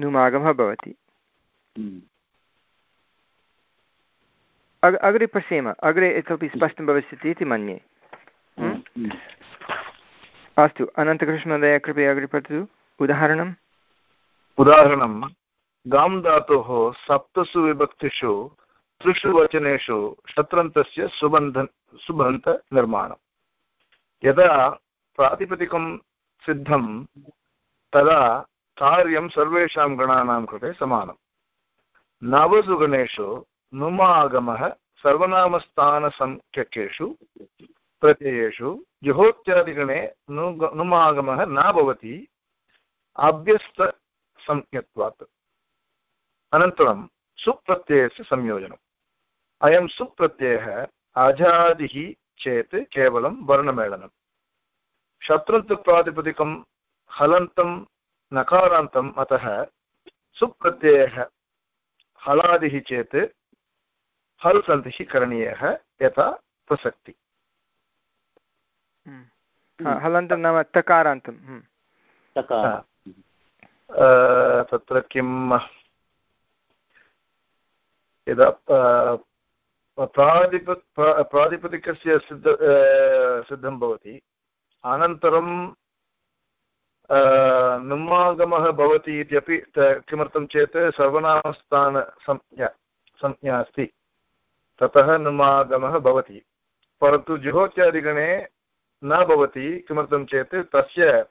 नुमागमः भवति। अग्रे पश्येम अग्रे इतोपि स्पष्टं भविष्यति इति मन्ये अस्तु अनन्तकृष्णमहोदय कृपया अग्रे पठतु उदाहरणम् उदाहरणं गां धातोः सप्तसु विभक्तिषु त्रिषु वचनेषु शत्रन्तस्य सुबन्ध सुबन्तनिर्माणं यदा प्रातिपदिकं सिद्धं तदा कार्यं सर्वेषां गणानां कृते समानं नवसु गणेषु नुमागमः सर्वनामस्थानसङ्ख्यकेषु प्रत्ययेषु जुहोत्यादिगणे नुमागमः न भवति। अभ्यस्तसंज्ञत्वात्। अनन्तरं सुप्रत्ययस्य संयोजनम्। अयं सुप्रत्ययः अजादिः चेत् केवलं वर्णमेलनं शत्रुन्तप्रातिपदिकं हलन्तं नकारान्तम् अतः सुप्रत्ययः हलादिः चेत् हल् सन्धिः करणीयः यथा प्रसक्ति। हम्म। हलन्तं नाम तकारान्तं। हम्म। तत्र किं? यदा प्रातिप प्रातिपदिकस्य सिद्ध सिद्धं भवति। अनन्तरं नुमागमः भवति इत्यपि किमर्थं चेत् सर्वनामस्थानसंज्ञा संज्ञा अस्ति। ततः नुमागमः भवति। परन्तु जुहोत्यादिगणे न भवति, किमर्थं चेत् तस्य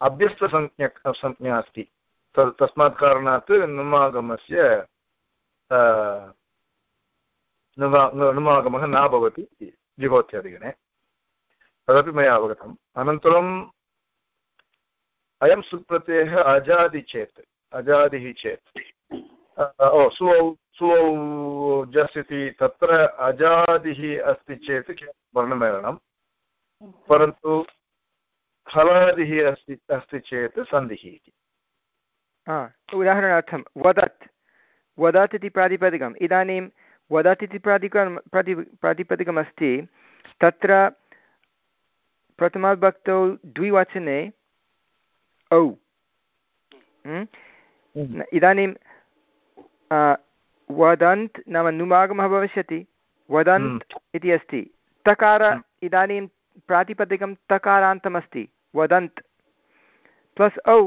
अभ्यस्तसंज्ञा संज्ञा अस्ति। तस्मात् कारणात् नुमागमस्य नुमागमः न भवति जिहोत्यादिगणे तदपि मया अवगतम्। अनन्तरम् अयं सुप्रत्ययः अजादि चेत्, अजादिः चेत्। ओ, सुवौ सुवौ जस् इति तत्र अजादिः अस्ति चेत् वर्णमेलनं। परन्तु फलादिः अस्ति अस्ति चेत् सन्धिः इति। उदाहरणार्थं, वदत्। वदत् इति प्रातिपदिकम्। इदानीं वदत् इति प्रातिपदिकं प्राति, प्रातिपदिकमस्ति, तत्र प्रथमविभक्तौ द्विवचने औ हम्म। इदानीं वदन्त् नाम नुमागमः भविष्यति वदन्त् हम्म। इति अस्ति तकार हम्म। इदानीं प्रातिपदिकं तकारान्तमस्ति वदन्त् प्लस् औ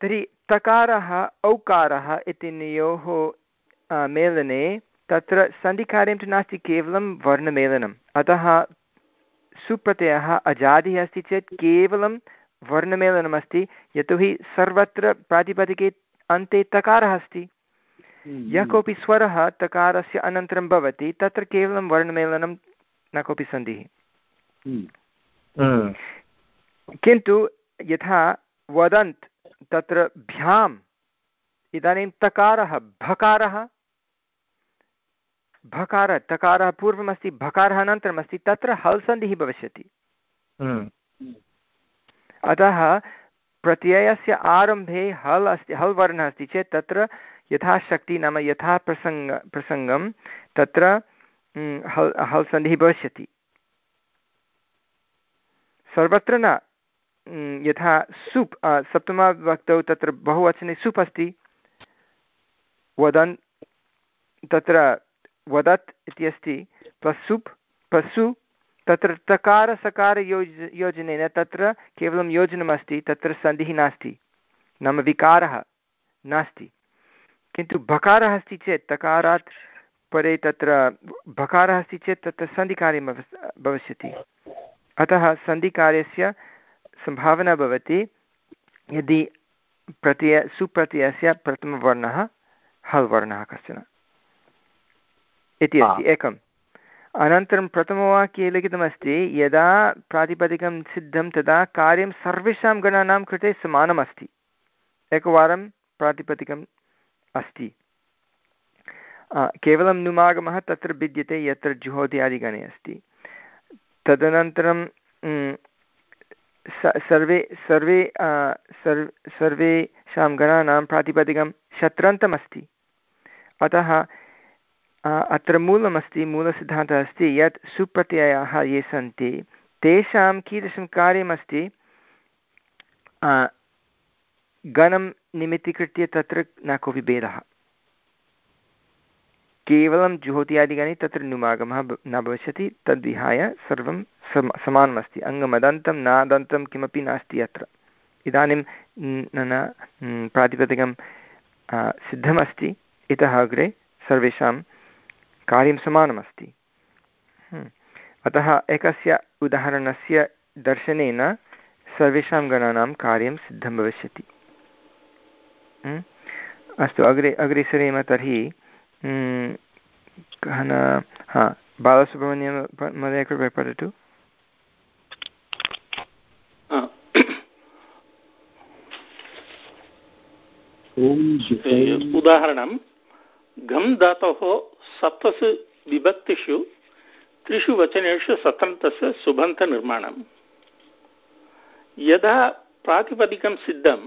तर्हि तकारः औकारः इत्यनयोः मेलने तत्र सन्धिकार्यं तु नास्ति केवलं वर्णमेलनम् अतः सुप्रत्ययः अजादिः अस्ति चेत् केवलं वर्णमेलनमस्ति यतोहि सर्वत्र प्रातिपदिके अन्ते तकारः अस्ति। हम्म, यः कोऽपि स्वरः तकारस्य अनन्तरं भवति तत्र केवलं वर्णमेलनं न कोऽपि सन्धिः। हम्म। किन्तु यथा वदन्त् तत्र भ्याम् इदानीं तकारः भकारः भकार तकारः पूर्वमस्ति भकारः अनन्तरमस्ति तत्र हल् सन्धिः भविष्यति। हम्म। अतः प्रत्ययस्य आरम्भे हल् अस्ति हल् वर्णः अस्ति चेत् तत्र यथाशक्ति नाम यथा प्रसङ्ग प्रसङ्गं तत्र हल् हल् सन्धिः भविष्यति। सर्वत्र न। यथा सूप् सप्तमविभक्तौ तत्र बहुवचने सूप् अस्ति। वदन् तत्र वदत् इति अस्ति। पशुप् पशु तत्र तकारसकारयोज योजनेन तत्र केवलं योजनमस्ति तत्र सन्धिः नास्ति। नाम विकारः नास्ति। किन्तु भकारः अस्ति चेत् तकारात् परे तत्र भकारः अस्ति चेत् तत्र सन्धिकार्यं भविष्यति। अतः सन्धिकार्यस्य सम्भावना भवति यदि प्रत्यय सुप्रत्ययस्य प्रथमवर्णः हल् वर्णः कश्चन। इति अस्ति एकम्। अनन्तरं प्रथमवाक्ये लिखितमस्ति, यदा प्रातिपदिकं सिद्धं तदा कार्यं सर्वेषां गणानां कृते समानमस्ति। एकवारं प्रातिपदिकम् अस्ति। केवलं नुमागमः तत्र भिद्यते, यत्र जुहोत्यादिगणे अस्ति। तदनन्तरं सर्वे सर्वे सर्, सर्वेषां गणानां प्रातिपदिकं शत्रन्तमस्ति। अतः अत्र मूलमस्ति मूलसिद्धान्तः अस्ति यत् सुप्रत्ययाः ये सन्ति, तेषां कीदृशं कार्यमस्ति? गणं निमित्तीकृत्य तत्र न कोऽपि भेदः। केवलं जुहोत्यादिगणे तत्र नुमागमः न भविष्यति, तद्विहाय सर्वं सम, समानमस्ति। अङ्गमदन्तं, नादन्तं किमपि नास्ति अत्र। इदानीं न प्रातिपदिकं सिद्धमस्ति। इतः अग्रे सर्वेषां कार्यं समानमस्ति हम्म। अतः एकस्य उदाहरणस्य दर्शनेन सर्वेषां गणानां कार्यं सिद्धं भविष्यति हम्म। अस्तु अग्रे अग्रे सरेम तर्हि हम्म। कः न हा बालसुब्रह्मण्यं महोदय कृपया पठतु उदाहरणं घम् धातोः सप्तसु विभक्तिषु त्रिषु वचनेषु सतन्तस्य सुबन्तनिर्माणं यदा प्रातिपदिकं सिद्धं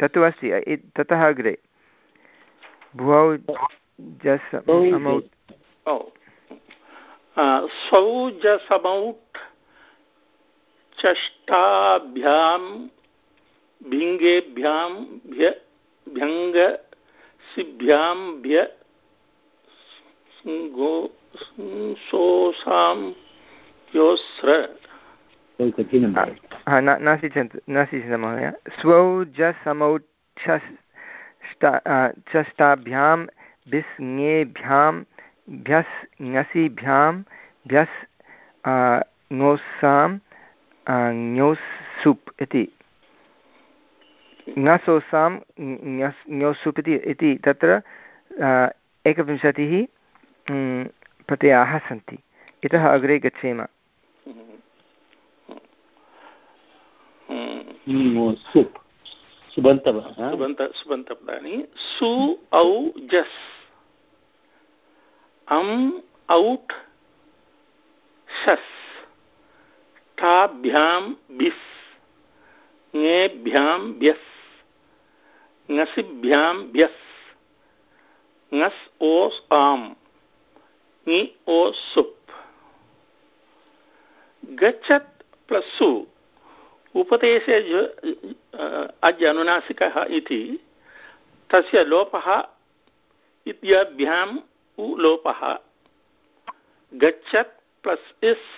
तत्तु अस्ति। ततः अग्रे। भुवौ सौजसमौट् चष्टाभ्यां भिङ्गेभ्यां भ्य भ्यङ्गसिभ्यां भ्य सोऽसां योस्र नास्ति चिन्त नास्ति महोदय। स्वौ ज समौ चष्टाभ्यां भिस्ङेभ्यां भ्यस् ङसिभ्यां भ्यस् ङोसां ङोसुप् इति। ङसोसां ङोसुप् इति तत्र एकविंशतिः प्रत्ययाः सन्ति। इतः अग्रे गच्छेम। सुबन्तपदानि सु औ जस्। अम् औट् शस्। बिस्। ङेभ्यां व्यस्। ङसिभ्यां व्यस् ङस् ओस् आम् ङि ओ सुप् गच्छत् प्लस् सु उपदेशे अद्य अनुनासिकः इति तस्य लोपः इत्यभ्याम् उ लोपः गच्छत् प्लस् इस्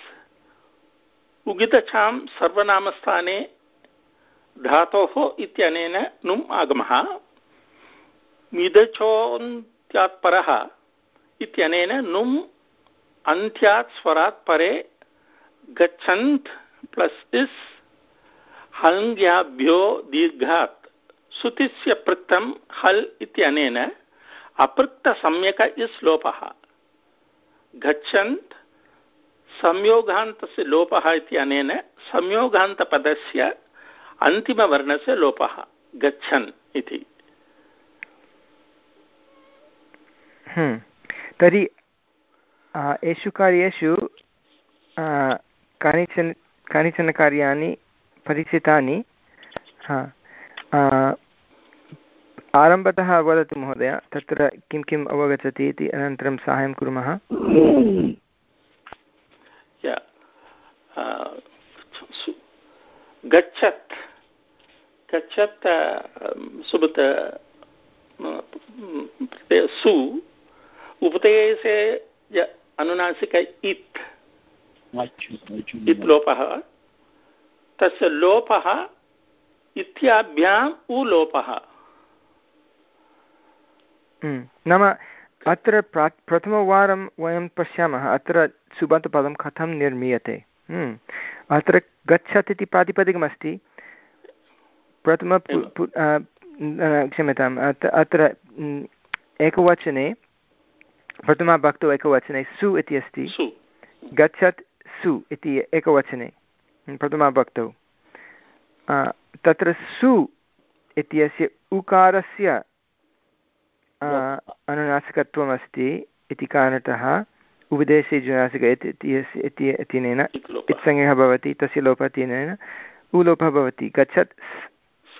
उगितछां सर्वनामस्थाने धातोः इत्यनेन नुम् आगमः। मिदचोन्त्यात् परः इत्यनेन नुम् अन्त्यात् स्वरात् परे गच्छन्त् प्लस् इस् हङ्ग्याभ्यो दीर्घात्। सुतिस्य पृक्तं हल् इत्यनेन अपृक्तसम्यक इस् लोपः। गच्छन्त् संयोगान्तस्य लोपः इत्यनेन संयोगान्तपदस्य अन्तिमवर्णस्य लोपः गच्छन् इति। हम्म। तर्हि एषु कार्येषु कानिचन कानिचन कार्याणि परिचितानि। आरम्भतः वदतु महोदय तत्र किं किम् अवगच्छति इति अनन्तरं साहाय्यं कुर्मः। गच्छत्। गच्छत् सुबत सु उपदेशे अनुनासिक इत्। इत् लोपः। तस्य लोपः इत्याभ्याम् उलोपः हम्म, नाम अत्र प्रा प्रथमवारं वयं पश्यामः अत्र सुबन्तपदं कथं निर्मीयते? हम्म, अत्र गच्छत् इति प्रातिपदिकमस्ति। प्रथम क्षम्यताम् अत्र एकवचने प्रथमाभक्तौ एकवचने सु इति अस्ति। गच्छत् सु इति एकवचने प्रथमाभक्तौ तत्र सु इत्यस्य उकारस्य अनुनासिकत्वमस्ति इति कारणतः उपदेशे जुनासिक इत्यनेन इत्संज्ञः भवति तस्य लोपः इत्यनेन उलोपः भवति। गच्छत्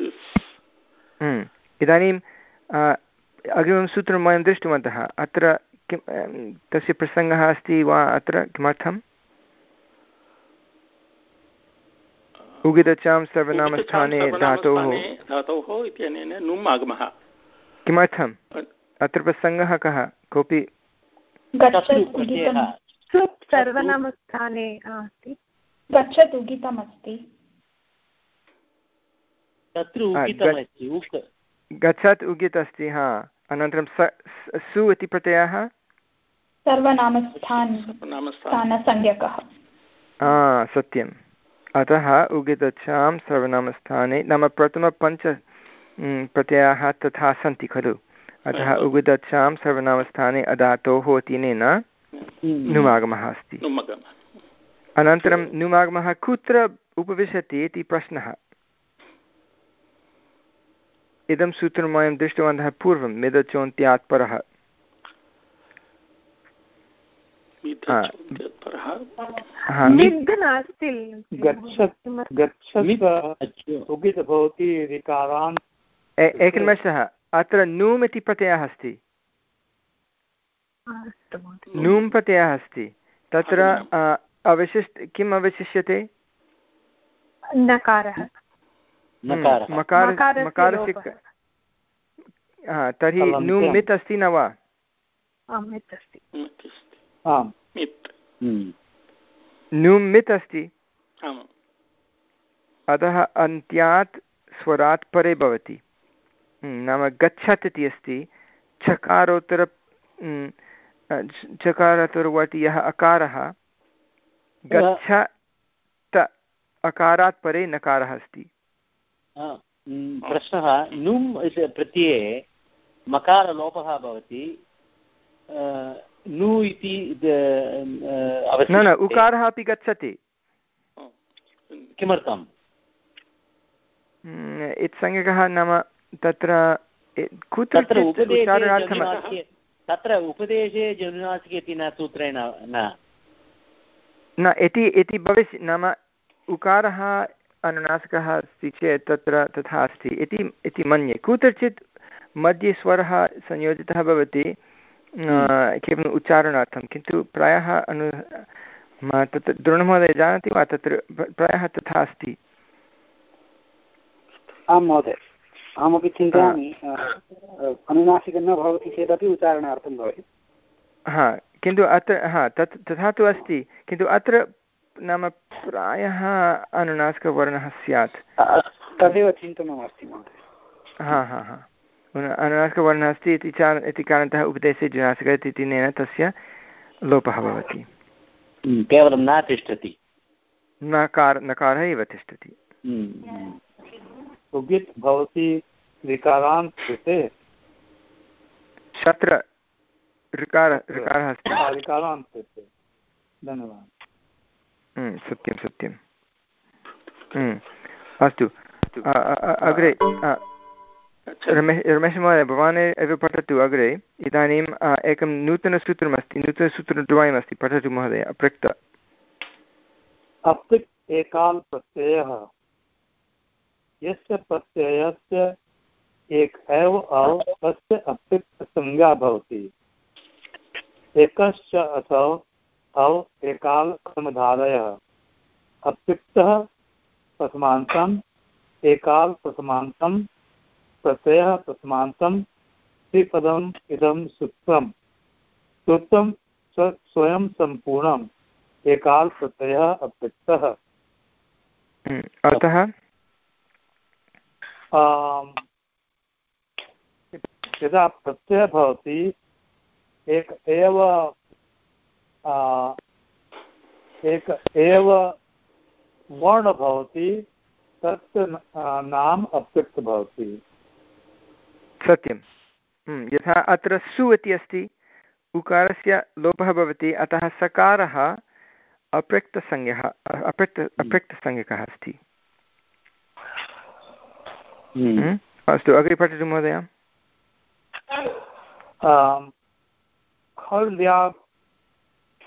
हम्म। इदानीम् अग्रिमं सूत्रं वयं दृष्टवन्तः। अत्र किं तस्य प्रसङ्गः अस्ति वा अत्र? किमर्थम्? उगिदचां सर्वनामस्थाने धातोः। किमर्थम्? अत्र प्रसङ्गः कः? कोऽपि? सर्वनामस्थाने गच्छत् उगितमस्ति गच्छत् उगित् अस्ति हा। अनन्तरं स सु इति प्रत्ययः? सत्यम्। अतः उगितच्छां सर्वनामस्थाने। नाम प्रथमपञ्च प्रत्ययाः तथा सन्ति खलु। अतः उगुदच्छां सर्वनामस्थाने अदातोः तिनेन नुमागमः अस्ति। अनन्तरं नुमागमः कुत्र उपविशति इति प्रश्नः। इदं सूत्रं वयं दृष्टवन्तः पूर्वं मिदचोन्त्यात् परः एकनिमेषः। अत्र नूम् इति प्रत्ययः अस्ति। नूम् प्रत्ययः अस्ति। तत्र अवशिष्ट किम् अवशिष्यते? नकारः। मकारस्य तर्हि नु मित् अस्ति न वा? नुम् मित् अस्ति। अतः अन्त्यात् स्वरात् परे भवति। नाम गच्छत् इति अस्ति। चकारोत्तर चकारोत्तरवर्ति यः अकारः गच्छ अकारात् परे नकारः अस्ति। प्रश्नः नुम् प्रत्यये मकारलोपः भवति नु इति न न उकारः अपि गच्छति किमर्थम् इत्संज्ञकः नाम तत्र कुत्र तत्र उपदेशे जनुनासिके इति न सूत्रेण न न इति इति भविष्य नाम उकारः अनुनासिकः अस्ति चेत् तत्र तथा अस्ति। इति इति मन्ये। कुत्रचित् मध्ये स्वरः संयोजितः भवति केवलम् उच्चारणार्थं किन्तु प्रायः अनु तत्र द्रोणमहोदय जानाति वा तत्र प्रायः तथा अस्ति? आं महोदय। अहमपि चिन्तयामि अनुनासिकं न भवति चेदपि उच्चारणार्थं भवति। हा किन्तु अत्र हा तत् तथा तु अस्ति। किन्तु अत्र नाम प्रायः अनुनासिकवर्णः स्यात्। तदेव चिन्तनमस्ति महोदय। हा हा हा। अनुनासिकवर्णः अस्ति इति च इति कारणतः उपदेशे जुनासिक इति नेन तस्य लोपः भवति। हम्म, केवलं न तिष्ठति। नकार नकारः एव तिष्ठति। उगित् भवति ऋकारान्त कृते तत्र ऋकार ऋकारः अस्ति। ऋकारान्त कृते। धन्यवादः। हम्म, सत्यं सत्यं। हम्म, अस्तु। अग्रे रमेश रमेशमहोदय भवान् एव पठतु अग्रे। इदानीम् एकं नूतनसूत्रमस्ति नूतनसूत्रद्वयमस्ति पठतु महोदय अपृक्त अपृक् एकाल् प्रत्ययः। यस्य प्रत्ययस्य एक एव अव् तस्य अपृक्तसंज्ञा भवति। एकश्च असौ अव् एकाल् क्रमधारयः अपृक्तः प्रथमान्तम् एकाल् प्रथमान्तं प्रत्ययः प्रथमान्तं त्रिपदम् इदं सूत्रं सूत्रं स्वयं सम्पूर्णम् एकाल् प्रत्ययः अपृक्तः हम्म, अतः? यदा प्रत्ययः भवति एक एव एक एव वर्ण भवति तत् नाम अपृक्त भवति। सत्यं हम्म, यथा अत्र सु इति अस्ति उकारस्य लोपः भवति अतः सकारः अपृक्तसंज्ञः अपृक्त अपृक्तसंज्ञकः अस्ति। हम्म, अस्तु अग्रे पठतु महोदय।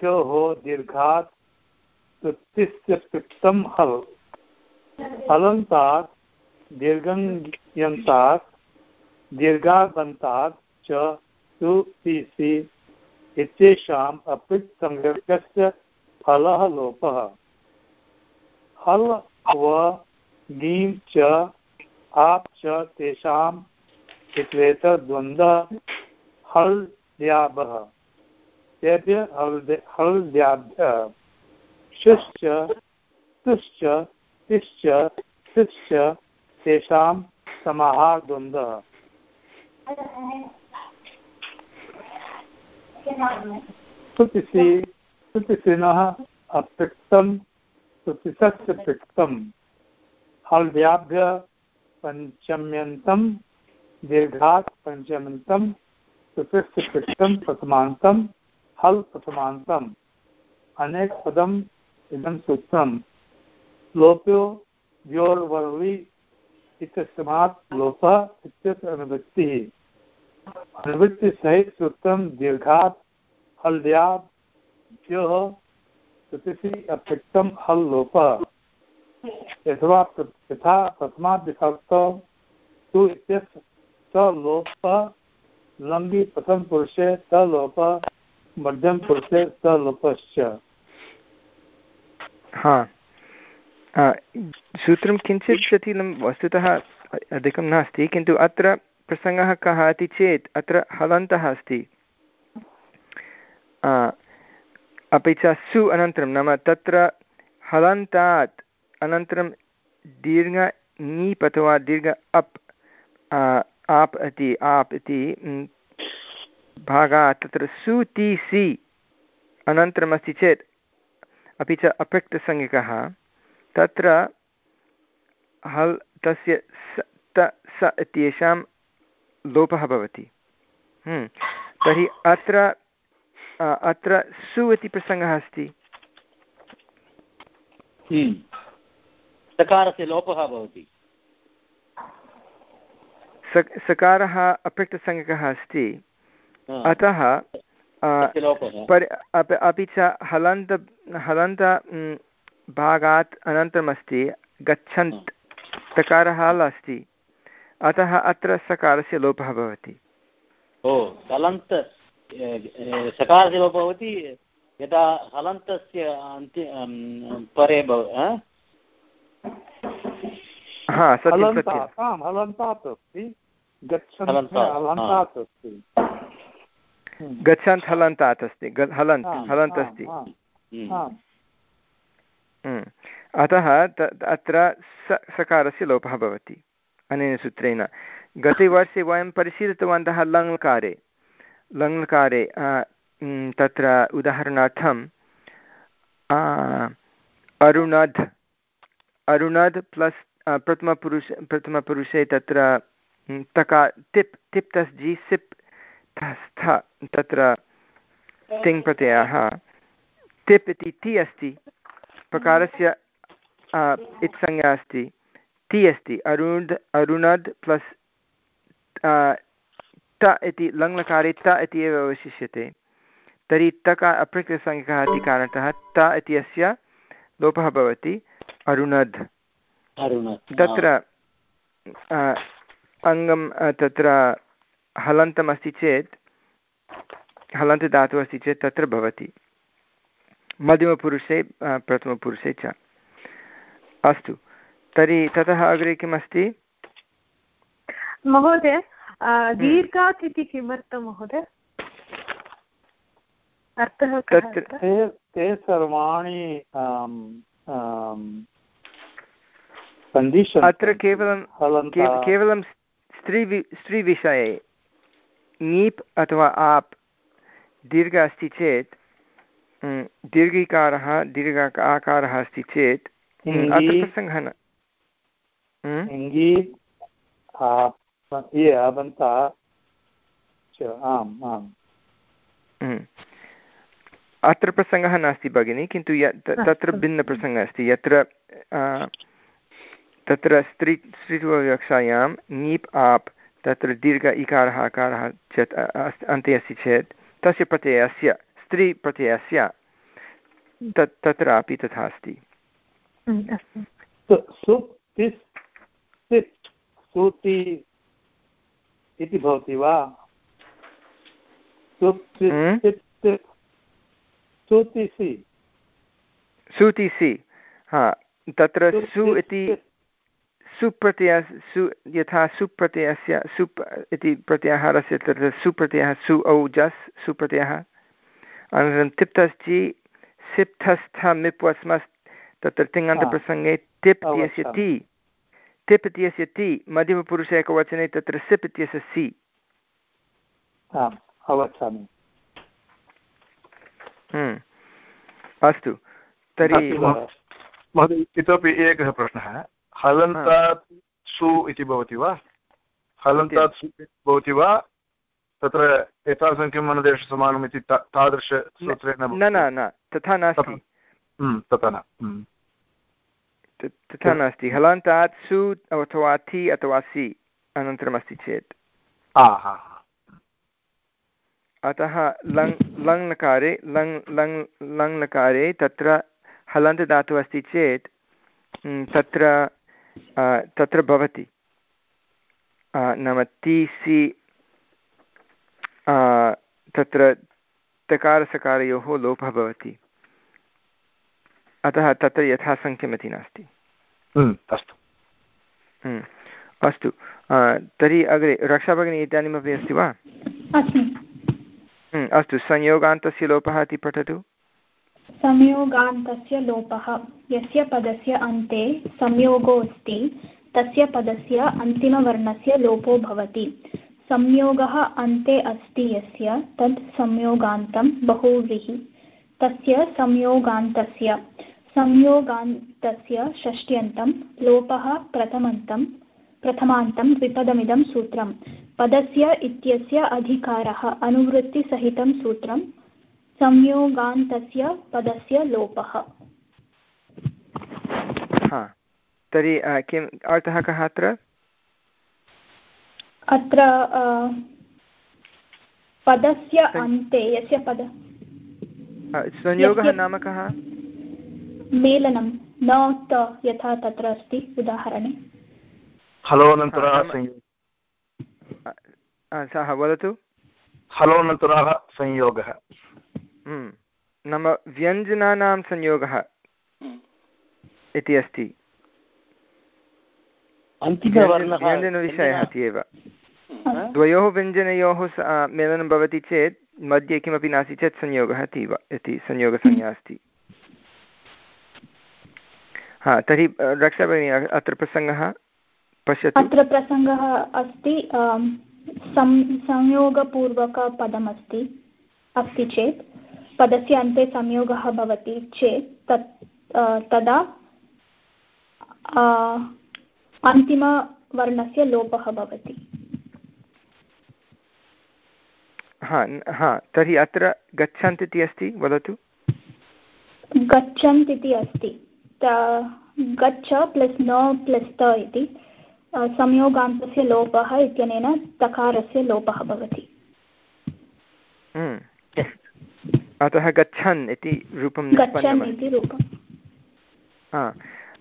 हल्याभ्योः दीर्घात्, तृप्तिस्य पृक्तं हल्। हलन्तात् दीर्घयन्तात् दीर्घागन्तात् च लोपः हल् व नीं च, आप् च तेषाम् तेभ्य हल्द्याभ्य शुश्च तुश्च तिश्च तिश्च तेषां स्तुतिसिनः अपृक्तं पृक्तं पञ्चम्यन्तं दीर्घात् पृक्तं प्रथमान्तं। हल् प्रथमान्तम् अनेकपदम् इदं सूत्रं लोप्यो व्योर्वर्वि इत्यस्मात् लोपः इत्यत्र अनुवृत्तिः। अनुवृत्तिसहितसूत्रं दीर्घात् अप्रक्तं हल् लोपः। यथवा यथा तु इत्यस्य लम्बि प्रथमपुरुषे लोपः मध्यमपुरुषे स लोपश्च। हा। सूत्रं किञ्चित् जटिलं, वस्तुतः अधिकं नास्ति, किन्तु अत्र प्रसङ्गः कः इति चेत्, अत्र हलन्तः अस्ति। अपि च सु अनन्तरं नाम तत्र हलन्तात् अनन्तरं दीर्घ नीप् अथवा दीर्घ अप् आप् इति आप् इति भागात् तत्र सु ति सि अनन्तरमस्ति चेत् अपि च अपृक्तसंज्ञकः। तत्र हल् तस्य स त स इत्येषां लोपः भवति। हम्म। तर्हि अत्र अत्र सु इति प्रसङ्गः अस्ति। हम्म। सकारस्य लोपः भवति। सकारः अपृक्तसङ्गकः अस्ति। अतः अपि च हलन्त हलन्त भागात् अनन्तरमस्ति गच्छन्त् तकारः हल् अस्ति। अतः अत्र सकारस्य लोपः भवति। ओ हलन्त सकारस्य लोपः भवति यदा हलन्तस्य अन्ति परे हा? सत्यं सत्यं। हलन्तात् अस्ति। गच्छन्त् हलन्तात् अस्ति हलन्त् हलन्त् अस्ति। अतः अत्र स सकारस्य लोपः भवति अनेन सूत्रेण। गते वर्षे वयं परिशीलितवन्तः लङ्लकारे। लङ्लकारे तत्र उदाहरणार्थं अरुणध् अरुणध् प्लस् प्रथमपुरुष प्रथमपुरुषे तत्र तका टिप् टिप् तस् जि सिप् स्थ तत्र तिङ् प्रत्ययः टिप् इति टि अस्ति। प्रकारस्य इत्संज्ञा अस्ति। टि अस्ति। अरुण् अरुणद् प्लस् त इति लङ्लकारे त इति एव अवशिष्यते। तर्हि तका अप्रकृतसंज्ञकः इति कारणतः त इत्यस्य लोपः भवति। अरुणद्। तत्र अङ्गं तत्र हलन्तमस्ति चेत् हलन्तदातुः अस्ति चेत् तत्र भवति। मध्यमपुरुषे प्रथमपुरुषे च। अस्तु तर्हि ततः अग्रे किमस्ति? महोदय दीर्घात् इति किमर्थं महोदय? अर्थः तत्र ते सर्वाणि अत्र केवलं केवलं स्त्री स्त्रीविषये ङीप् अथवा आप् दीर्घ अस्ति चेत् दीर्घिकारः दीर्घ आकारः अस्ति चेत् अत्र प्रसङ्गः न। अत्र प्रसङ्गः नास्ति भगिनि किन्तु तत्र भिन्नप्रसङ्गः अस्ति। यत्र तत्र स्त्री स्त्रीत्वविवक्षायां ङीप् आप् तत्र दीर्घ इकारः अकारः चेत् अन्ते अस्ति चेत् तस्य प्रत्ययस्य स्त्रीप्रत्ययस्य तत् तत्रापि तथा अस्ति। इति भवति वा? सुतिसि हा तत्र सु इति सुप्रत्यय सु यथा सुप्रत्ययस्य सुप् इति प्रत्याहारस्य तत्र सुप्रत्ययः सु औ जस् सुप्रत्ययः। अनन्तरं तिप्तश्चि सिप्थस्थ मिप्वस्मस् तत्र तिङन्तप्रसङ्गे तिप् इत्यस्य ति। तिप् इत्यस्य ति मध्यमपुरुषे एकवचने तत्र सिप् इत्यस्य सि अवगच्छामि हम्म। अस्तु। तर्हि महोदय इतोपि एकः प्रश्नः। हलन्तात् सु इति भवति वा? हलन्तात् सु भवति वा? तत्र यथासङ्ख्यम् अनुदेशसमानम् इति तादृशसूत्रेण न न न तथा नास्ति। तथा न। तथा नास्ति। हलन्तात् सु अथवा थि अथवा सि अनन्तरमस्ति चेत्। अतः लङ् लङ्लकारे लङ् लङ् लङ्लकारे तत्र हलन्तदातुः अस्ति चेत् तत्र तत्र भवति। नाम ति सि तत्र तकारसकारयोः लोपः भवति। अतः तत्र यथासङ्ख्यमिति नास्ति। हम्म, अस्तु। हम्म, अस्तु। तर्हि अग्रे रक्षाभगिनी इदानीमपि अस्ति वा? हम्म, अस्तु। संयोगान्तस्य लोपः इति पठतु। संयोगान्तस्य लोपः। यस्य पदस्य अन्ते संयोगो अस्ति, तस्य पदस्य अन्तिमवर्णस्य लोपो भवति। संयोगः अन्ते अस्ति यस्य तत् संयोगान्तं बहुव्रीहि तस्य संयोगान्तस्य। संयोगान्तस्य षष्ट्यन्तं, लोपः प्रथमन्तं, प्रथमान्तं द्विपदमिदं सूत्रं पदस्य इत्यस्य अधिकारः, अनुवृत्तिसहितं सूत्रं संयोगान्तस्य पदस्य लोपः। तर्हि किम् अर्थः कः अत्र? अत्र पदस्य अन्ते यस्य पद। संयोगः नाम कः? मेलनं न त यथा तत्र अस्ति उदाहरणे। हलोनन्तरः सः वदतु। हलोनन्तरः संयोगः। नाम व्यञ्जनानां संयोगः हम्म। इति अस्ति। व्यञ्जनविषयः इति एव। हम्म। द्वयोः व्यञ्जनयोः मेलनं भवति चेत् मध्ये किमपि नास्ति चेत् संयोगः इति इति संयोगसंज्ञा अस्ति। हा तर्हि रक्षा भगिनी अत्र प्रसङ्गः पश्यतु। अत्र प्रसङ्गः अस्ति संयोगपूर्वकपदमस्ति अस्ति चेत्। पदस्य अन्ते संयोगः भवति चेत् तत् तदा अन्तिमवर्णस्य लोपः भवति। हा हा तर्हि अत्र गच्छन्त् इति अस्ति वदतु। गच्छन्त् इति अस्ति गच्छ प्लस् न प्लस् त इति संयोगान्तस्य लोपः इत्यनेन तकारस्य लोपः भवति। हम्म। अतः गच्छन् इति रूपं गच्छन् इति रूपम्।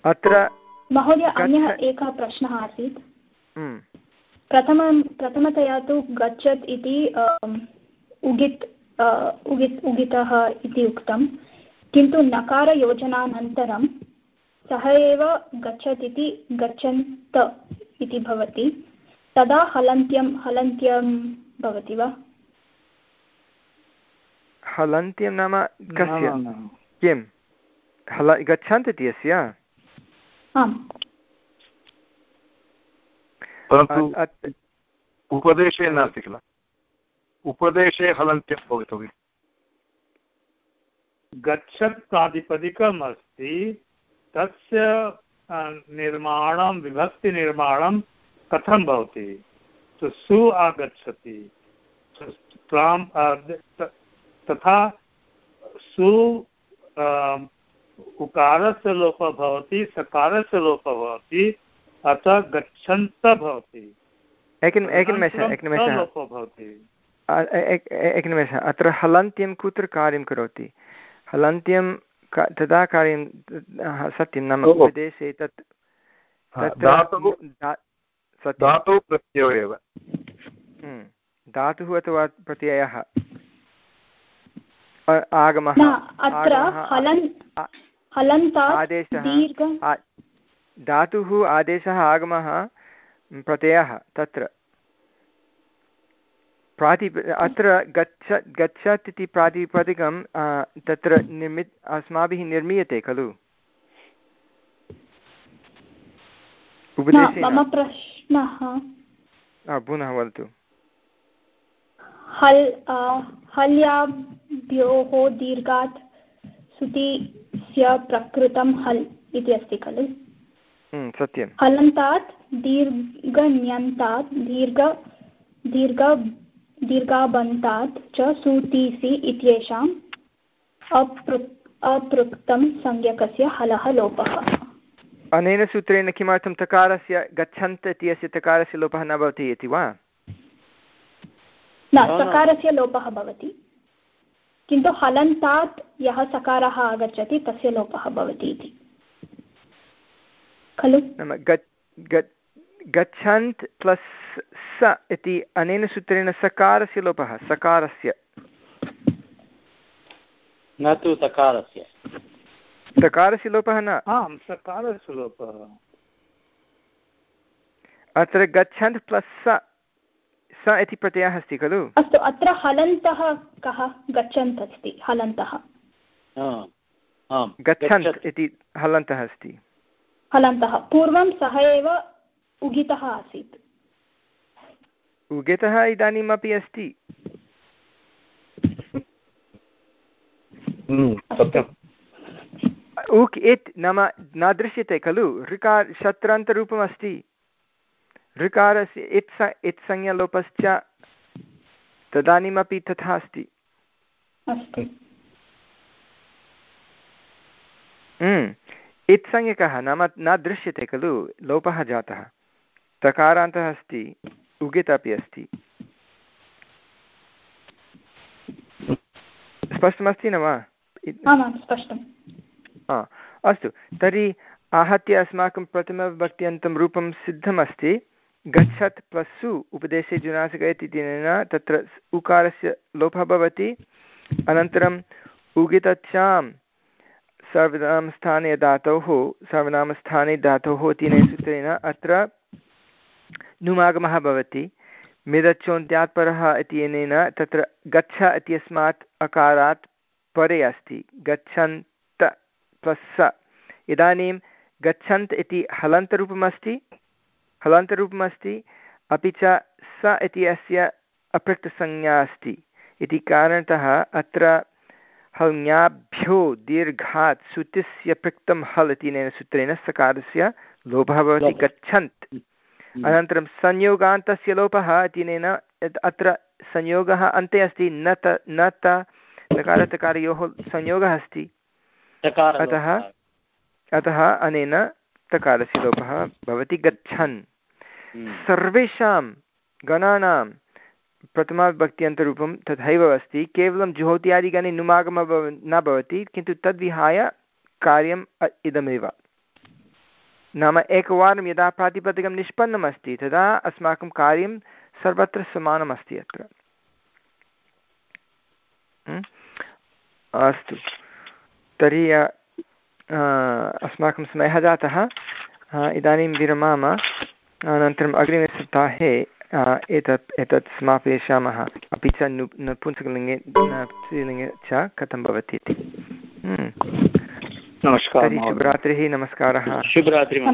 अत्र महोदय अन्यः एकः प्रश्नः आसीत्। हम्म। प्रथमं प्रथमतया तु गच्छत् इति उगित् उगित् उगितः इति उक्तं किन्तु नकारयोजनानन्तरं सः एव गच्छत् इति गच्छन्त इति भवति। तदा हलन्त्यं हलन्त्यं भवति वा? हलन्त्यं नाम कस्य किं? हल गच्छन्त् इति अस्य उपदेशे नास्ति किल? उपदेशे हलन्त्यं भवितव्यम् गच्छत् प्रातिपदिकम् अस्ति तस्य निर्माणं विभक्तिनिर्माणं कथं भवति? सु आगच्छति। तथा सु उकारस्य लोपः भवति सकारस्य लोपः भवति अतः गच्छन्त भवति। एकनिमेषः एकनिमेषः लोपः भवति। एकनिमेषः अत्र हलन्त्यं कुत्र कार्यं करोति? हलन्त्यं तदा कार्यं सत्यं। नाम उपदेशे तत् धातुः प्रत्ययो एव। हम्म, धातुः अथवा प्रत्ययः। आगमः। आदेशः। धातुः आदेशः आगमः प्रत्ययः तत्र। प्रातिप अत्र गच्छ गच्छत् इति प्रातिपदिकं तत्र निर्मि अस्माभिः निर्मीयते खलु। मम प्रश्नः। पुनः वदतु। हल् हल्याभ्योः दीर्घात् सुतिस्य प्रकृतं हल् इति अस्ति खलु? सत्यं हलन्तात् दीर्घण्यन्तात् दीर्घ दीर्घ दीर्घाबन्तात् च सुतीसि इत्येषाम् अपृक् अपृक्तं संज्ञकस्य हलः लोपः। अनेन सूत्रेण किमर्थं तकारस्य गच्छन्त इत्यस्य तकारस्य लोपः न भवति इति वा? न सकारस्य लोपः भवति। किन्तु हलन्तात् यः सकारः आगच्छति तस्य लोपः भवति इति। खलु? नाम गच्छन्त् प्लस् स इति अनेन सूत्रेण सकारस्य लोपः सकारस्य। न तु तकारस्य सकारस्य लोपः न। आम् सकारस्य लोपः। अत्र गच्छन्त् प्लस् स स इति प्रत्ययः अस्ति खलु? अस्तु अत्र हलन्तः कः? गच्छन्त् अस्ति हलन्तः। गच्छन्त् इति हलन्तः अस्ति। हलन्तः पूर्वं सः एव उगितः आसीत्। उगितः इदानीमपि अस्ति। हम्म, उक् इत् नाम न दृश्यते खलु? ऋकार शत्रान्तरूपमस्ति। ऋकारस्य इत् स इत् संज्ञालोपश्च तदानीमपि तथा अस्ति। हम्म, इत्संज्ञकः नाम न दृश्यते खलु लोपः जातः। तकारान्तः अस्ति उगित् अपि अस्ति। स्पष्टमस्ति न वा? अस्तु। तर्हि आहत्य अस्माकं प्रथमविभक्त्यन्तं रूपं सिद्धमस्ति। गच्छत् प्लस् सु उपदेशे जुनासिक इत्यनेन तत्र उकारस्य लोपः भवति। अनन्तरम् उगितच्चां सर्वनामस्थाने धातोः सर्वनामस्थाने धातोः इत्यनेन सूत्रेण अत्र नुमागमः भवति। मिदच्चोन्त्यात् परः इत्यनेन तत्र गच्छ इत्यस्मात् अकारात् परे अस्ति। गच्छन्त प्लस् स। इदानीं गच्छन्त् इति हलन्तरूपमस्ति। हलन्तरूपमस्ति अपि च स इति अस्य अपृक्तसंज्ञा अस्ति। इति कारणतः अत्र हल्ङ्याभ्यो दीर्घात् सुतिस्य पृक्तं हल् इत्यनेन सूत्रेण सकारस्य लोभः भवति गच्छन्त्। अनन्तरं संयोगान्तस्य लोपः इत्यनेन अत्र संयोगः अन्ते अस्ति न त न त तकारतकारयोः संयोगः अस्ति। अतः अतः अनेन तकारस्य लोपः भवति गच्छन्। सर्वेषां गणानां प्रथमाविभक्त्यन्तरूपं तथैव अस्ति। केवलं जुहोत्यादिगणे नुमागमः भव न भवति, किन्तु तद्विहाय कार्यम् इदमेव। नाम एकवारं यदा प्रातिपदिकं निष्पन्नमस्ति, तदा अस्माकं कार्यं सर्वत्र समानमस्ति अत्र। अस्तु। तर्हि अस्माकं समयः जातः। इदानीं विरमाम। अनन्तरम् अग्रिमे सप्ताहे एतत् एतत् समापयिष्यामः। अपि च नु नपुंसकलिङ्गे च कथं भवति इति। हम्म। नमस्कारः शुभरात्रिः नमस्कारः। शुभरात्रिः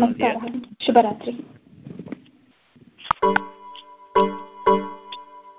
शुभरात्रिः।